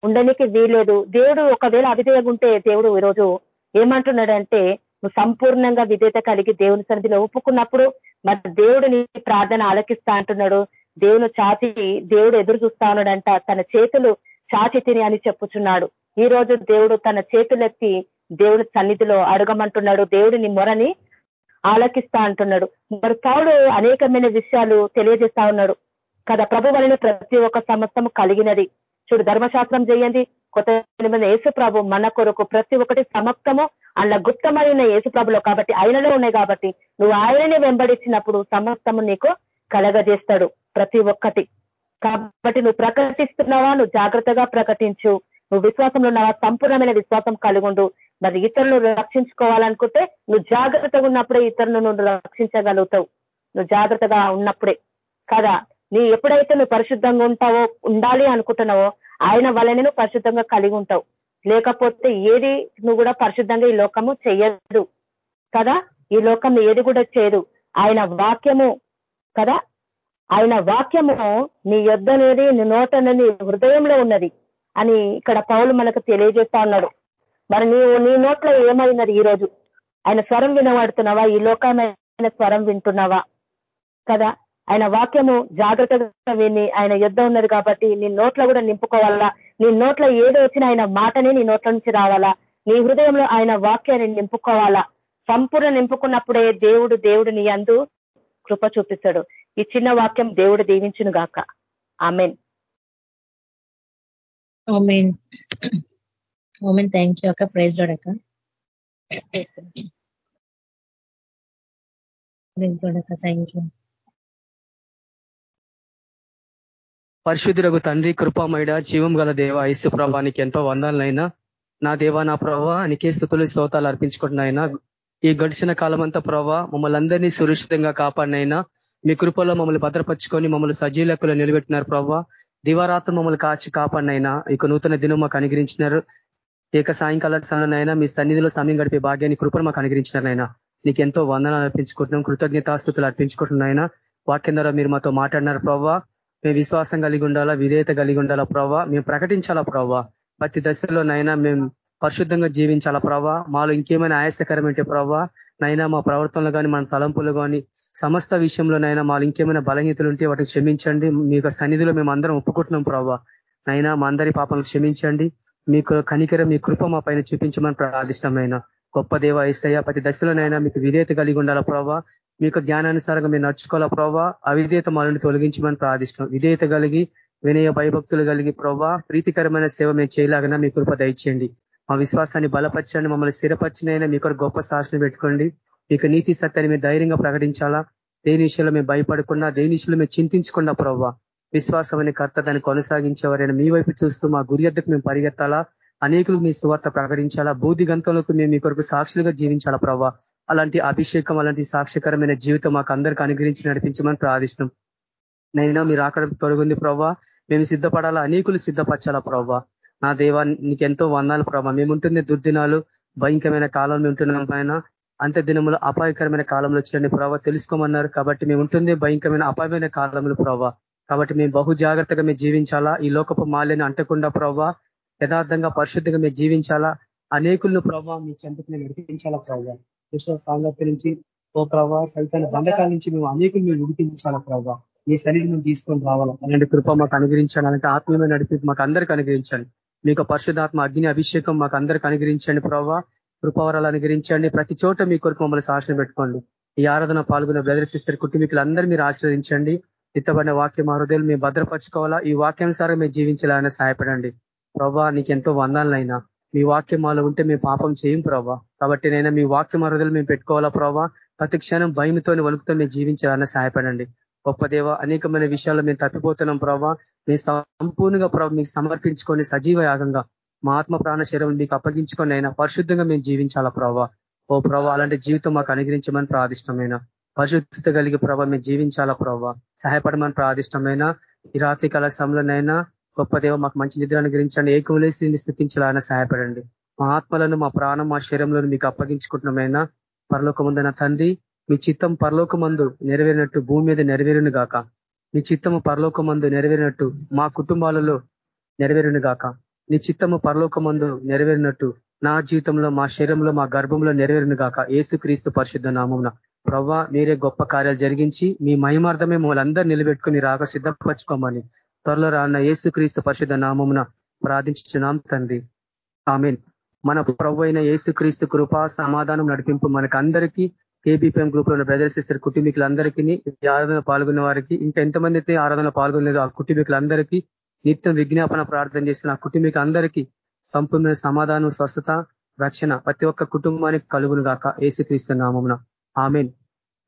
ఉండనికి వీలేదు దేవుడు ఒకవేళ అవిధేయంగా ఉంటే దేవుడు ఈరోజు ఏమంటున్నాడంటే నువ్వు సంపూర్ణంగా విధేత కలిగి దేవుని సన్నిధిలో ఒప్పుకున్నప్పుడు మరి దేవుడు నీ ప్రార్థన ఆలకిస్తా అంటున్నాడు. దేవుని చాచి దేవుడు ఎదురు చూస్తా ఉన్నాడంట. తన చేతులు చాచి తిని అని చెప్పుచున్నాడు. ఈ రోజు దేవుడు తన చేతులెత్తి దేవుడి సన్నిధిలో అడగమంటున్నాడు. దేవుడిని మొరని ఆలకిస్తా అంటున్నాడు. మరి పౌడు అనేకమైన విషయాలు తెలియజేస్తా ఉన్నాడు. కదా ప్రభు వలన ప్రతి ఒక్క సమస్తం కలిగినది. చూడు ధర్మశాస్త్రం చేయండి కొత్త యేసు ప్రభు మన కొరకు ప్రతి ఒక్కటి సమస్తము అలా గుప్తమైన యేసు ప్రభులో కాబట్టి ఆయనలో ఉన్నాయి కాబట్టి నువ్వు ఆయనని వెంబడించినప్పుడు సమస్తము నీకు కలగజేస్తాడు. ప్రతి ఒక్కటి. కాబట్టి నువ్వు ప్రకటిస్తున్నావా? నువ్వు జాగ్రత్తగా ప్రకటించు. నువ్వు విశ్వాసంలో ఉన్నావా? సంపూర్ణమైన విశ్వాసం కలుగుండు మరి ఇతరులను రక్షించుకోవాలనుకుంటే నువ్వు జాగ్రత్తగా ఉన్నప్పుడే ఇతరులను నువ్వు రక్షించగలుగుతావు. నువ్వు జాగ్రత్తగా ఉన్నప్పుడే. కదా? నీ ఎప్పుడైతే నువ్వు పరిశుద్ధంగా ఉంటావో ఉండాలి అనుకుంటున్నావో ఆయన వలనే నువ్వు పరిశుద్ధంగా కలిగి ఉంటావు. లేకపోతే ఏది నువ్వు కూడా పరిశుద్ధంగా ఈ లోకము చేయదు. కదా? ఈ లోకం ఏది కూడా చేయదు. ఆయన వాక్యము. కదా? ఆయన వాక్యము నీ యొద్ధ అనేది నీ నోట అనేది హృదయంలో ఉన్నది అని ఇక్కడ పౌలు మనకు తెలియజేస్తా ఉన్నాడు. మరి నీవు నీ నోట్లో ఏమైనది ఈ రోజు ఆయన స్వరం వినబడుతున్నావా? ఈ లోకమైన స్వరం వింటున్నావా? కదా? ఆయన వాక్యము జాగ్రత్తగా విని ఆయన యుద్ధం ఉన్నది కాబట్టి నీ నోట్లో కూడా నింపుకోవాలా? నీ నోట్లో ఏదో వచ్చినా ఆయన మాటనే నీ నోట్ల నుంచి రావాలా? నీ హృదయంలో ఆయన వాక్యాన్ని నింపుకోవాలా? సంపూర్ణ నింపుకున్నప్పుడే దేవుడు దేవుడు నీ అందు కృప చూపిస్తాడు. ఈ చిన్న వాక్యం దేవుడు దీవించును గాక. ఆమెన్. థ్యాంక్ యూ అక్క. ప్రైజ్ లోడ్ అక్క. థ్యాంక్ యూ పరిశుద్ధులకు తండ్రి కృపామైడ జీవం గల దేవ ఐసు ప్రభానికి ఎంతో వందాలనైనా నా దేవ నా ప్రభావ నీకే స్థుతులు స్తోతాలు అర్పించుకుంటున్నాయినా. ఈ గడిచిన కాలం అంతా ప్రభావ మమ్మల్ని అందరినీ సురక్షితంగా కాపాడినైనా. మీ కృపలో మమ్మల్ని భద్రపరుచుకొని మమ్మల్ని సజీలకులు నిలబెట్టినారు ప్రభావ దివారాత్రం మమ్మల్ని కాచి కాపాడినైనా ఇక నూతన దినం మాకు అనుగ్రహించినారు. ఏక సాయంకాల సమయంలోనైనా మీ సన్నిధిలో సమయం గడిపే భాగ్యాన్ని కృపను మాకు అనుగ్రహించినారైనా నీకు ఎంతో వందనాలు అర్పించుకుంటున్నాం కృతజ్ఞతాస్థుతులు అర్పించుకుంటున్నాయినా. వాక్యం ద్వారా మీరు మాతో మాట్లాడినారు ప్రభావ మేము విశ్వాసం కలిగి ఉండాలా విధేయత కలిగి ఉండాలా ప్రభావ మేము ప్రకటించాలా ప్రభావ ప్రతి దశలోనైనా మేము పరిశుద్ధంగా జీవించాలా ప్రభావ మాలో ఇంకేమైనా ఆయాసకరమంటే ప్రభావ నైనా మా ప్రవర్తనలు కానీ మన తలంపులు కానీ సమస్త విషయంలోనైనా మాలో ఇంకేమైనా బలహీతలు ఉంటే వాటిని క్షమించండి. మీకు సన్నిధిలో మేము అందరం ఒప్పుకుంటున్నాం ప్రభావ నైనా మా అందరి పాపలను క్షమించండి. మీకు కనికరం మీ కృప మా పైన చూపించమని ప్రార్థిష్టమైన గొప్ప దేవ ఏసయ్య ప్రతి దశలోనైనా మీకు విధేయత కలిగి ఉండాలా ప్రభావ మీకు జ్ఞానానుసారంగా మీరు నడుచుకోవాలా ప్రభావ అవిధేయత మనల్ని తొలగించమని ప్రార్థిష్టం. విధేయత కలిగి వినయ భయభక్తులు కలిగి ప్రభావ ప్రీతికరమైన సేవ మేము చేయలాగినా మీ కృప దయచేయండి. మా విశ్వాసాన్ని బలపరచండి. మమ్మల్ని స్థిరపరిచినైనా మీకు గొప్ప సాక్షిని పెట్టుకోండి. మీకు నీతి సత్యాన్ని మేము ధైర్యంగా ప్రకటించాలా? దేని విషయంలో మేము భయపడకుండా దేని విషయంలో మేము చింతించకుండా ప్రభావ విశ్వాసం అనే కర్త దాన్ని కొనసాగించేవారైనా మీ వైపు చూస్తూ మా గురి మేము పరిగెత్తాలా? అనేకులు మీ సువార్త ప్రకటించాలా? బూది గంతంలోకి మేము మీ కొరకు సాక్షులుగా జీవించాలా ప్రభావ అలాంటి అభిషేకం అలాంటి సాక్ష్యకరమైన జీవితం మాకు అందరికీ అనుగ్రహించి నడిపించమని ప్రార్థిష్టం నైనా మీరు అక్కడ తొలగింది ప్రభావ మేము సిద్ధపడాలా? అనేకులు సిద్ధపరచాలా ప్రభావ నా దేవా ఎంతో వందాలు ప్రభావ మేముంటుంది దుర్దినాలు భయంకరమైన కాలంలో ఉంటున్నాం పైన అంత దినములు అపాయకరమైన కాలంలో వచ్చిన ప్రభావ తెలుసుకోమన్నారు. కాబట్టి మేము ఉంటుంది భయంకరమైన అపాయమైన కాలంలో ప్రభావ. కాబట్టి మేము బహు జాగ్రత్తగా మేము జీవించాలా? ఈ లోకపు మాల్యని అంటకుండా ప్రభావ యథార్థంగా పరిశుద్ధంగా మేము జీవించాలా? అనేకులను ప్రభావ మీ చెంతకు మేము నడిపించాలా ప్రభావ? విశ్వ సాంగత్య నుంచి ఓ ప్రభావ సైతాన్ని బంధకాల నుంచి మేము అనేకులు మేము విడిపించాలా ప్రభావ? మీ శరీరం మేము తీసుకొని రావాలా? అలాంటి కృప మాకు అనుగ్రహించాలి అలాంటి ఆత్మీయమైన నడిపి మాకు అందరికీ అనుగ్రహించండి. మీకు పరిశుధాత్మ అగ్ని అభిషేకం మాకు అందరికీ అనుగ్రహించండి ప్రభావ. కృపవరాలు అనుగ్రహించండి. ప్రతి చోట మీ కొరకు మమ్మల్ని శాసన పెట్టుకోండి. ఈ ఆరాధన పాల్గొన్న బ్రదర్ సిస్టర్ కుటుంబీకులందరూ మీరు ఆశ్రదించండి ఇత్తబడిన వాక్యం మా హృదయాలు మేము భద్రపరచుకోవాలా? ఈ వాక్యానుసారం మేము జీవించాలని సహాయపడండి. ప్రభా నీకు ఎంతో వందాలనైనా. మీ వాక్యం మాలో ఉంటే మేము పాపం చేయం ప్రభా. కాబట్టి నైనా మీ వాక్యం హృదయాలు మేము పెట్టుకోవాలా ప్రభా? ప్రతి క్షణం భయంతో వణుకుతో మేము జీవించాలని సహాయపడండి. గొప్ప దేవ అనేకమైన విషయాల్లో మేము తప్పిపోతున్నాం ప్రభావ మీ సంపూర్ణంగా ప్రభావ మీకు సమర్పించుకొని సజీవ యాగంగా మా ఆత్మ ప్రాణ శరీరం మీకు అప్పగించుకొని అయినా పరిశుద్ధంగా మేము జీవించాలా ప్రభావ ఓ ప్రభావ అలాంటి జీవితం మాకు అనుగ్రహించమని ప్రాదిష్టమైన. పరిశుద్ధత కలిగి ప్రభావ మేము జీవించాలా ప్రభావ సహాయపడమని ప్రాదిష్టమైన. ఈ రాత్రి కాల సమయంలోనైనా గొప్ప దేవ మాకు మంచి నిద్ర అనుగ్రహించండి. ఏకములేసి స్థితించాలని సహాయపడండి. మా ఆత్మలను మా ప్రాణం మా శరీరంలో మీకు అప్పగించుకుంటున్నామైనా. పరలోకముందన తండ్రి మీ చిత్తం పరలోకమందు నెరవేరినట్టు భూమి మీద నెరవేరును గాక. మీ చిత్తము పరలోకమందు నెరవేరినట్టు మా కుటుంబాలలో నెరవేరును గాక. నీ చిత్తము పరలోకమందు నెరవేరినట్టు నా జీవితంలో మా శరీరంలో మా గర్భంలో నెరవేరును గాక. ఏసు క్రీస్తు పరిశుద్ధ నామమున. ప్రవ్వా మీరే గొప్ప కార్యాలు జరిగించి మీ మహిమార్థమే మమ్మల్ని అందరూ నిలబెట్టుకుని రాక సిద్ధపరచుకోమని త్వరలో రాన్న ఏసు క్రీస్తు పరిశుద్ధ నామమున ప్రార్థించున్నాం తండ్రి. ఆమెన్. మన ప్రభు అయిన క్రీస్తు కృప సమాధానం నడిపింపు మనకు అందరికీ కేబీపీఎం గ్రూప్లో ఉన్న బ్రదర్ సిస్టర్ కుటుంబీకులందరికీ ఆరాధన పాల్గొన్న వారికి ఇంకా ఎంతమంది అయితే ఆరాధన పాల్గొనలేదు ఆ కుటుంబీకులందరికీ నిత్యం విజ్ఞాపన ప్రార్థన చేసిన కుటుంబీకి అందరికీ సంపూర్ణ సమాధానం స్వస్థత రక్షణ ప్రతి ఒక్క కుటుంబానికి కలుగును గాక. ఏసుక్రీస్తు నామమున. ఆమెన్.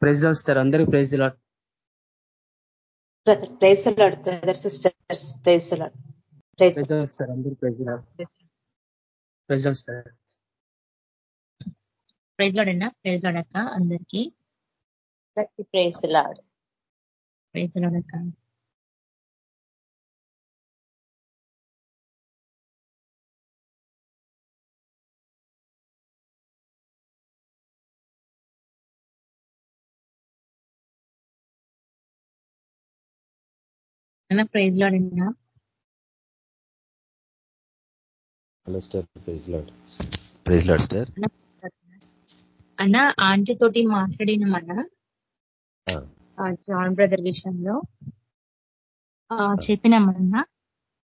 ప్రెసిడెంట్ సార్ అందరూ praise lord praise lord brother sisters praise lord praise sir అందరూ praise lord president sir praise లోడన్నా praise లోడక్క అందరికీ. ప్రేస్ లాడ్ ప్రైజ్ లోడక్క అన్న praise లోడన్నా hello star praise lord praise lord star అన్న ఆంటీ తోటి మాట్లాడినామన్నా? John brother విషయంలో. ఆ, చెప్పినామన్నా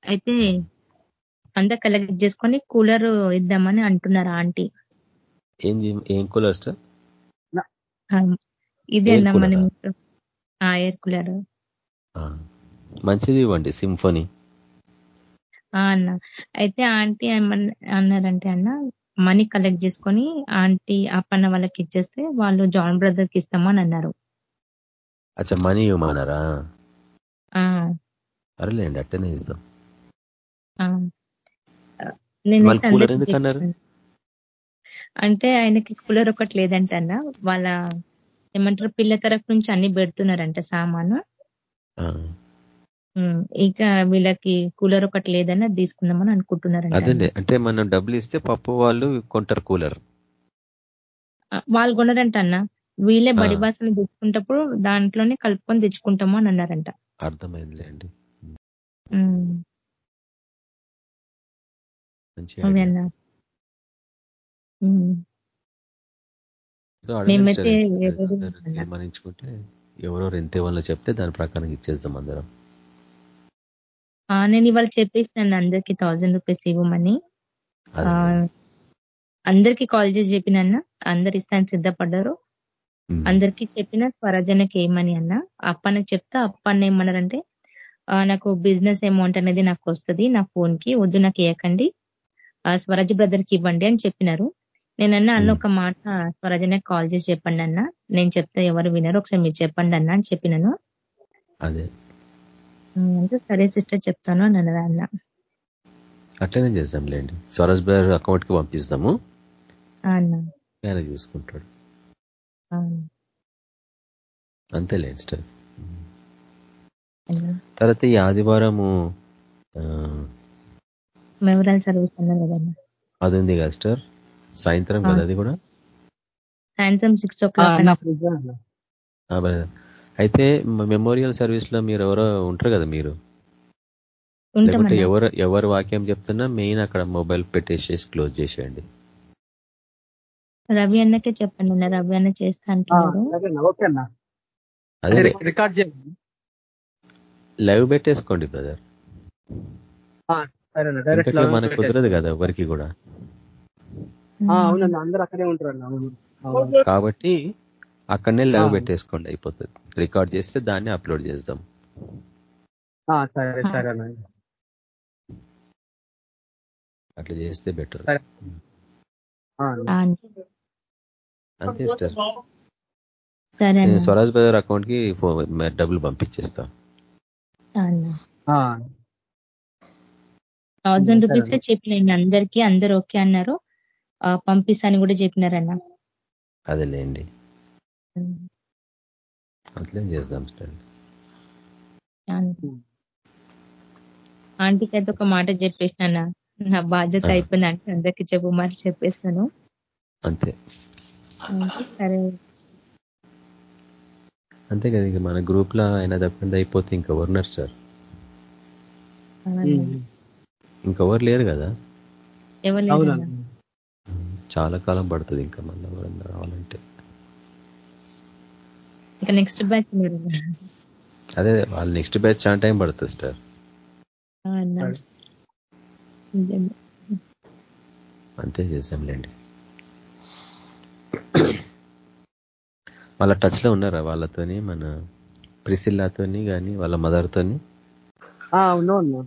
అయితే అంతా కలెక్ట్ చేసుకొని కూలర్ ఇద్దామని అంటున్నారు ఆంటీ ఏంది ఏం కూలర్ స్టార్ ఆ, ఇదే అన్న మనం ఆ? ఎయిర్ కూలర్ మంచిది ఇవ్వండి సింఫోనీ అన్న. అయితే ఆంటీ అన్నారంటే అన్న మనీ కలెక్ట్ చేసుకొని ఆంటీ అప్పన్న వాళ్ళకి ఇచ్చేస్తే వాళ్ళు జాన్ బ్రదర్కి ఇస్తామని అన్నారు. అచ్చా మనీ ఇవ్వమన్నారా? అరేలేండి అట్టనే ఇస్తాం. అంటే ఆయనకి కూలర్ ఒకటి లేదంట అన్న. వాళ్ళ ఏమంటారు పిల్ల తరఫు నుంచి అన్ని పెడుతున్నారంట సామాను. ఇక వీళ్ళకి కూలర్ ఒకటి లేదని అది తీసుకుందామని అనుకుంటున్నారంట అదేలే అంటే మనం డబ్బులు ఇస్తే పప్పు వాళ్ళు కొంటారు కూలర్. వాళ్ళు కొనరంట అన్న. వీళ్ళే. బడి బాసలు తెచ్చుకుంటప్పుడు దాంట్లోనే కలుపుకొని తెచ్చుకుంటాము అని అన్నారంట. అర్థమైందిలే అండి. మేమైతే. ఎవరు ఎవరెవరు ఎంత ఇవ్వాలో చెప్తే దాని ప్రకారం ఇచ్చేద్దాం అందరం. నేను ఇవాళ చెప్పేసినాను అందరికి థౌజండ్ రూపీస్ ఇవ్వమని. అందరికి కాల్ చేసి చెప్పినన్న అందరు ఇస్తాను సిద్ధపడ్డారు. అందరికి చెప్పిన స్వరాజనకి ఏమని అన్న? అప్పన్నకి చెప్తా అప్పన్న ఏమన్నారంటే నాకు బిజినెస్ అమౌంట్ అనేది నాకు వస్తుంది నా ఫోన్కి వద్దు నాకు ఇవ్వకండి ఆ, స్వరాజ్ బ్రదర్కి ఇవ్వండి అని చెప్పినారు. నేనన్నా అన్న. ఒక మాట స్వరాజనకి కాల్ చేసి చెప్పండి అన్న. నేను చెప్తే ఎవరు వినరు ఒకసారి మీరు చెప్పండి అన్న అని చెప్పినాను. అంటే సరే సిస్టర్ చెప్తాను అని అన్నది అన్న. అట్లనే చేద్దాంలేండి. స్వరాజ్ బ్రదర్ అకౌంట్కి పంపిస్తాము ఆయన చూసుకుంటాడు. అంతేలేండి స్టార్ అన్న. తర్వాత ఈ ఆదివారము మెమరల్ సర్వీస్ అది ఉంది కదా స్టార్ సాయంత్రం. కదా అది కూడా? సాయంత్రం సిక్స్ ఓ ఆ, క్లాక్ అయితే మెమోరియల్ సర్వీస్లో మీరు ఎవరో ఉంటారు కదా మీరు? లేకుంటే ఎవరు ఎవరు వాక్యం చెప్తున్నా మెయిన్ అక్కడ మొబైల్ పెట్టేసేసి క్లోజ్ చేసేయండి. రవి అన్నకే చెప్పండి అన్న రవి అన్న చేస్తా అంటున్నారు. అదే రికార్డ్ చేయండి. లైవ్ పెట్టేసుకోండి బ్రదర్. మనకు కుదరదు కదా ఎవరికి కూడా. అందరూ అక్కడే ఉంటారు అన్న అవును అవును. కాబట్టి అక్కడనే లైవ్. పెట్టేసుకోండి అయిపోతుంది. రికార్డ్ చేస్తే దాన్ని అప్లోడ్ చేద్దాం. ఆ, సరే సరే అన్న అట్లా చేస్తే బెటర్. అంతే సార్ నేను స్వరాజ్ బ్రదర్ అకౌంట్కి డబ్బులు పంపించేస్తా. సరే రూపీస్ అన్న. చెప్పిన అందరికి అందరు ఓకే అన్నారు. ఆ, పంపిస్తాను కూడా చెప్పినారన్న. అదేలేండి. అట్లే చేద్దాం సార్ ఆంటీకి అయితే ఒక మాట చెప్పేసిన నా బాధ్యత. అయిపోయింది అంటే అందరికి చెప్పు మరి చెప్పేస్తాను. అంతే. సరే. అంతే కదా ఇక మన గ్రూప్లో అయినా తప్పింది అయిపోతే ఇంకెవరున్నారు సార్. ఇంకెవరు లేరు కదా? చాలా కాలం పడుతుంది ఇంకా మళ్ళీ ఎవరన్నా రావాలంటే. ఇక నెక్స్ట్ బ్యాచ్ మీరు అదే వాళ్ళ నెక్స్ట్ బ్యాచ్ చాలా టైం పడుతుంది సార్. అంతే చేసాంలేండి వాళ్ళ టచ్లో ఉన్నారా? వాళ్ళతోని మన ప్రిసిల్లాతోని కానీ వాళ్ళ మదర్ తోని ఆ, అవును అన్న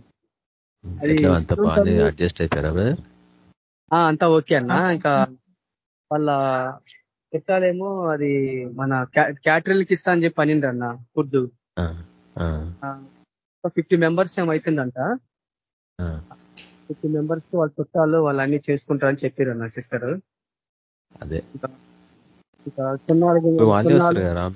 అది ఎట్లా అంత బాగానే అడ్జస్ట్ అయిపోయారా అంతా ఓకే అన్న. ఇంకా వాళ్ళ పెట్టాలేమో అది మన క్యాటరీల్కి ఇస్తా అని చెప్పి అనిండ్రు అన్న ఫుడ్ ఫిఫ్టీ మెంబర్స్ ఏమైతుందంట ఫిఫ్టీ మెంబర్స్ వాళ్ళ చుట్టాలు వాళ్ళు అన్ని చేసుకుంటారని చెప్పారు అన్న సిస్టర్. అదే.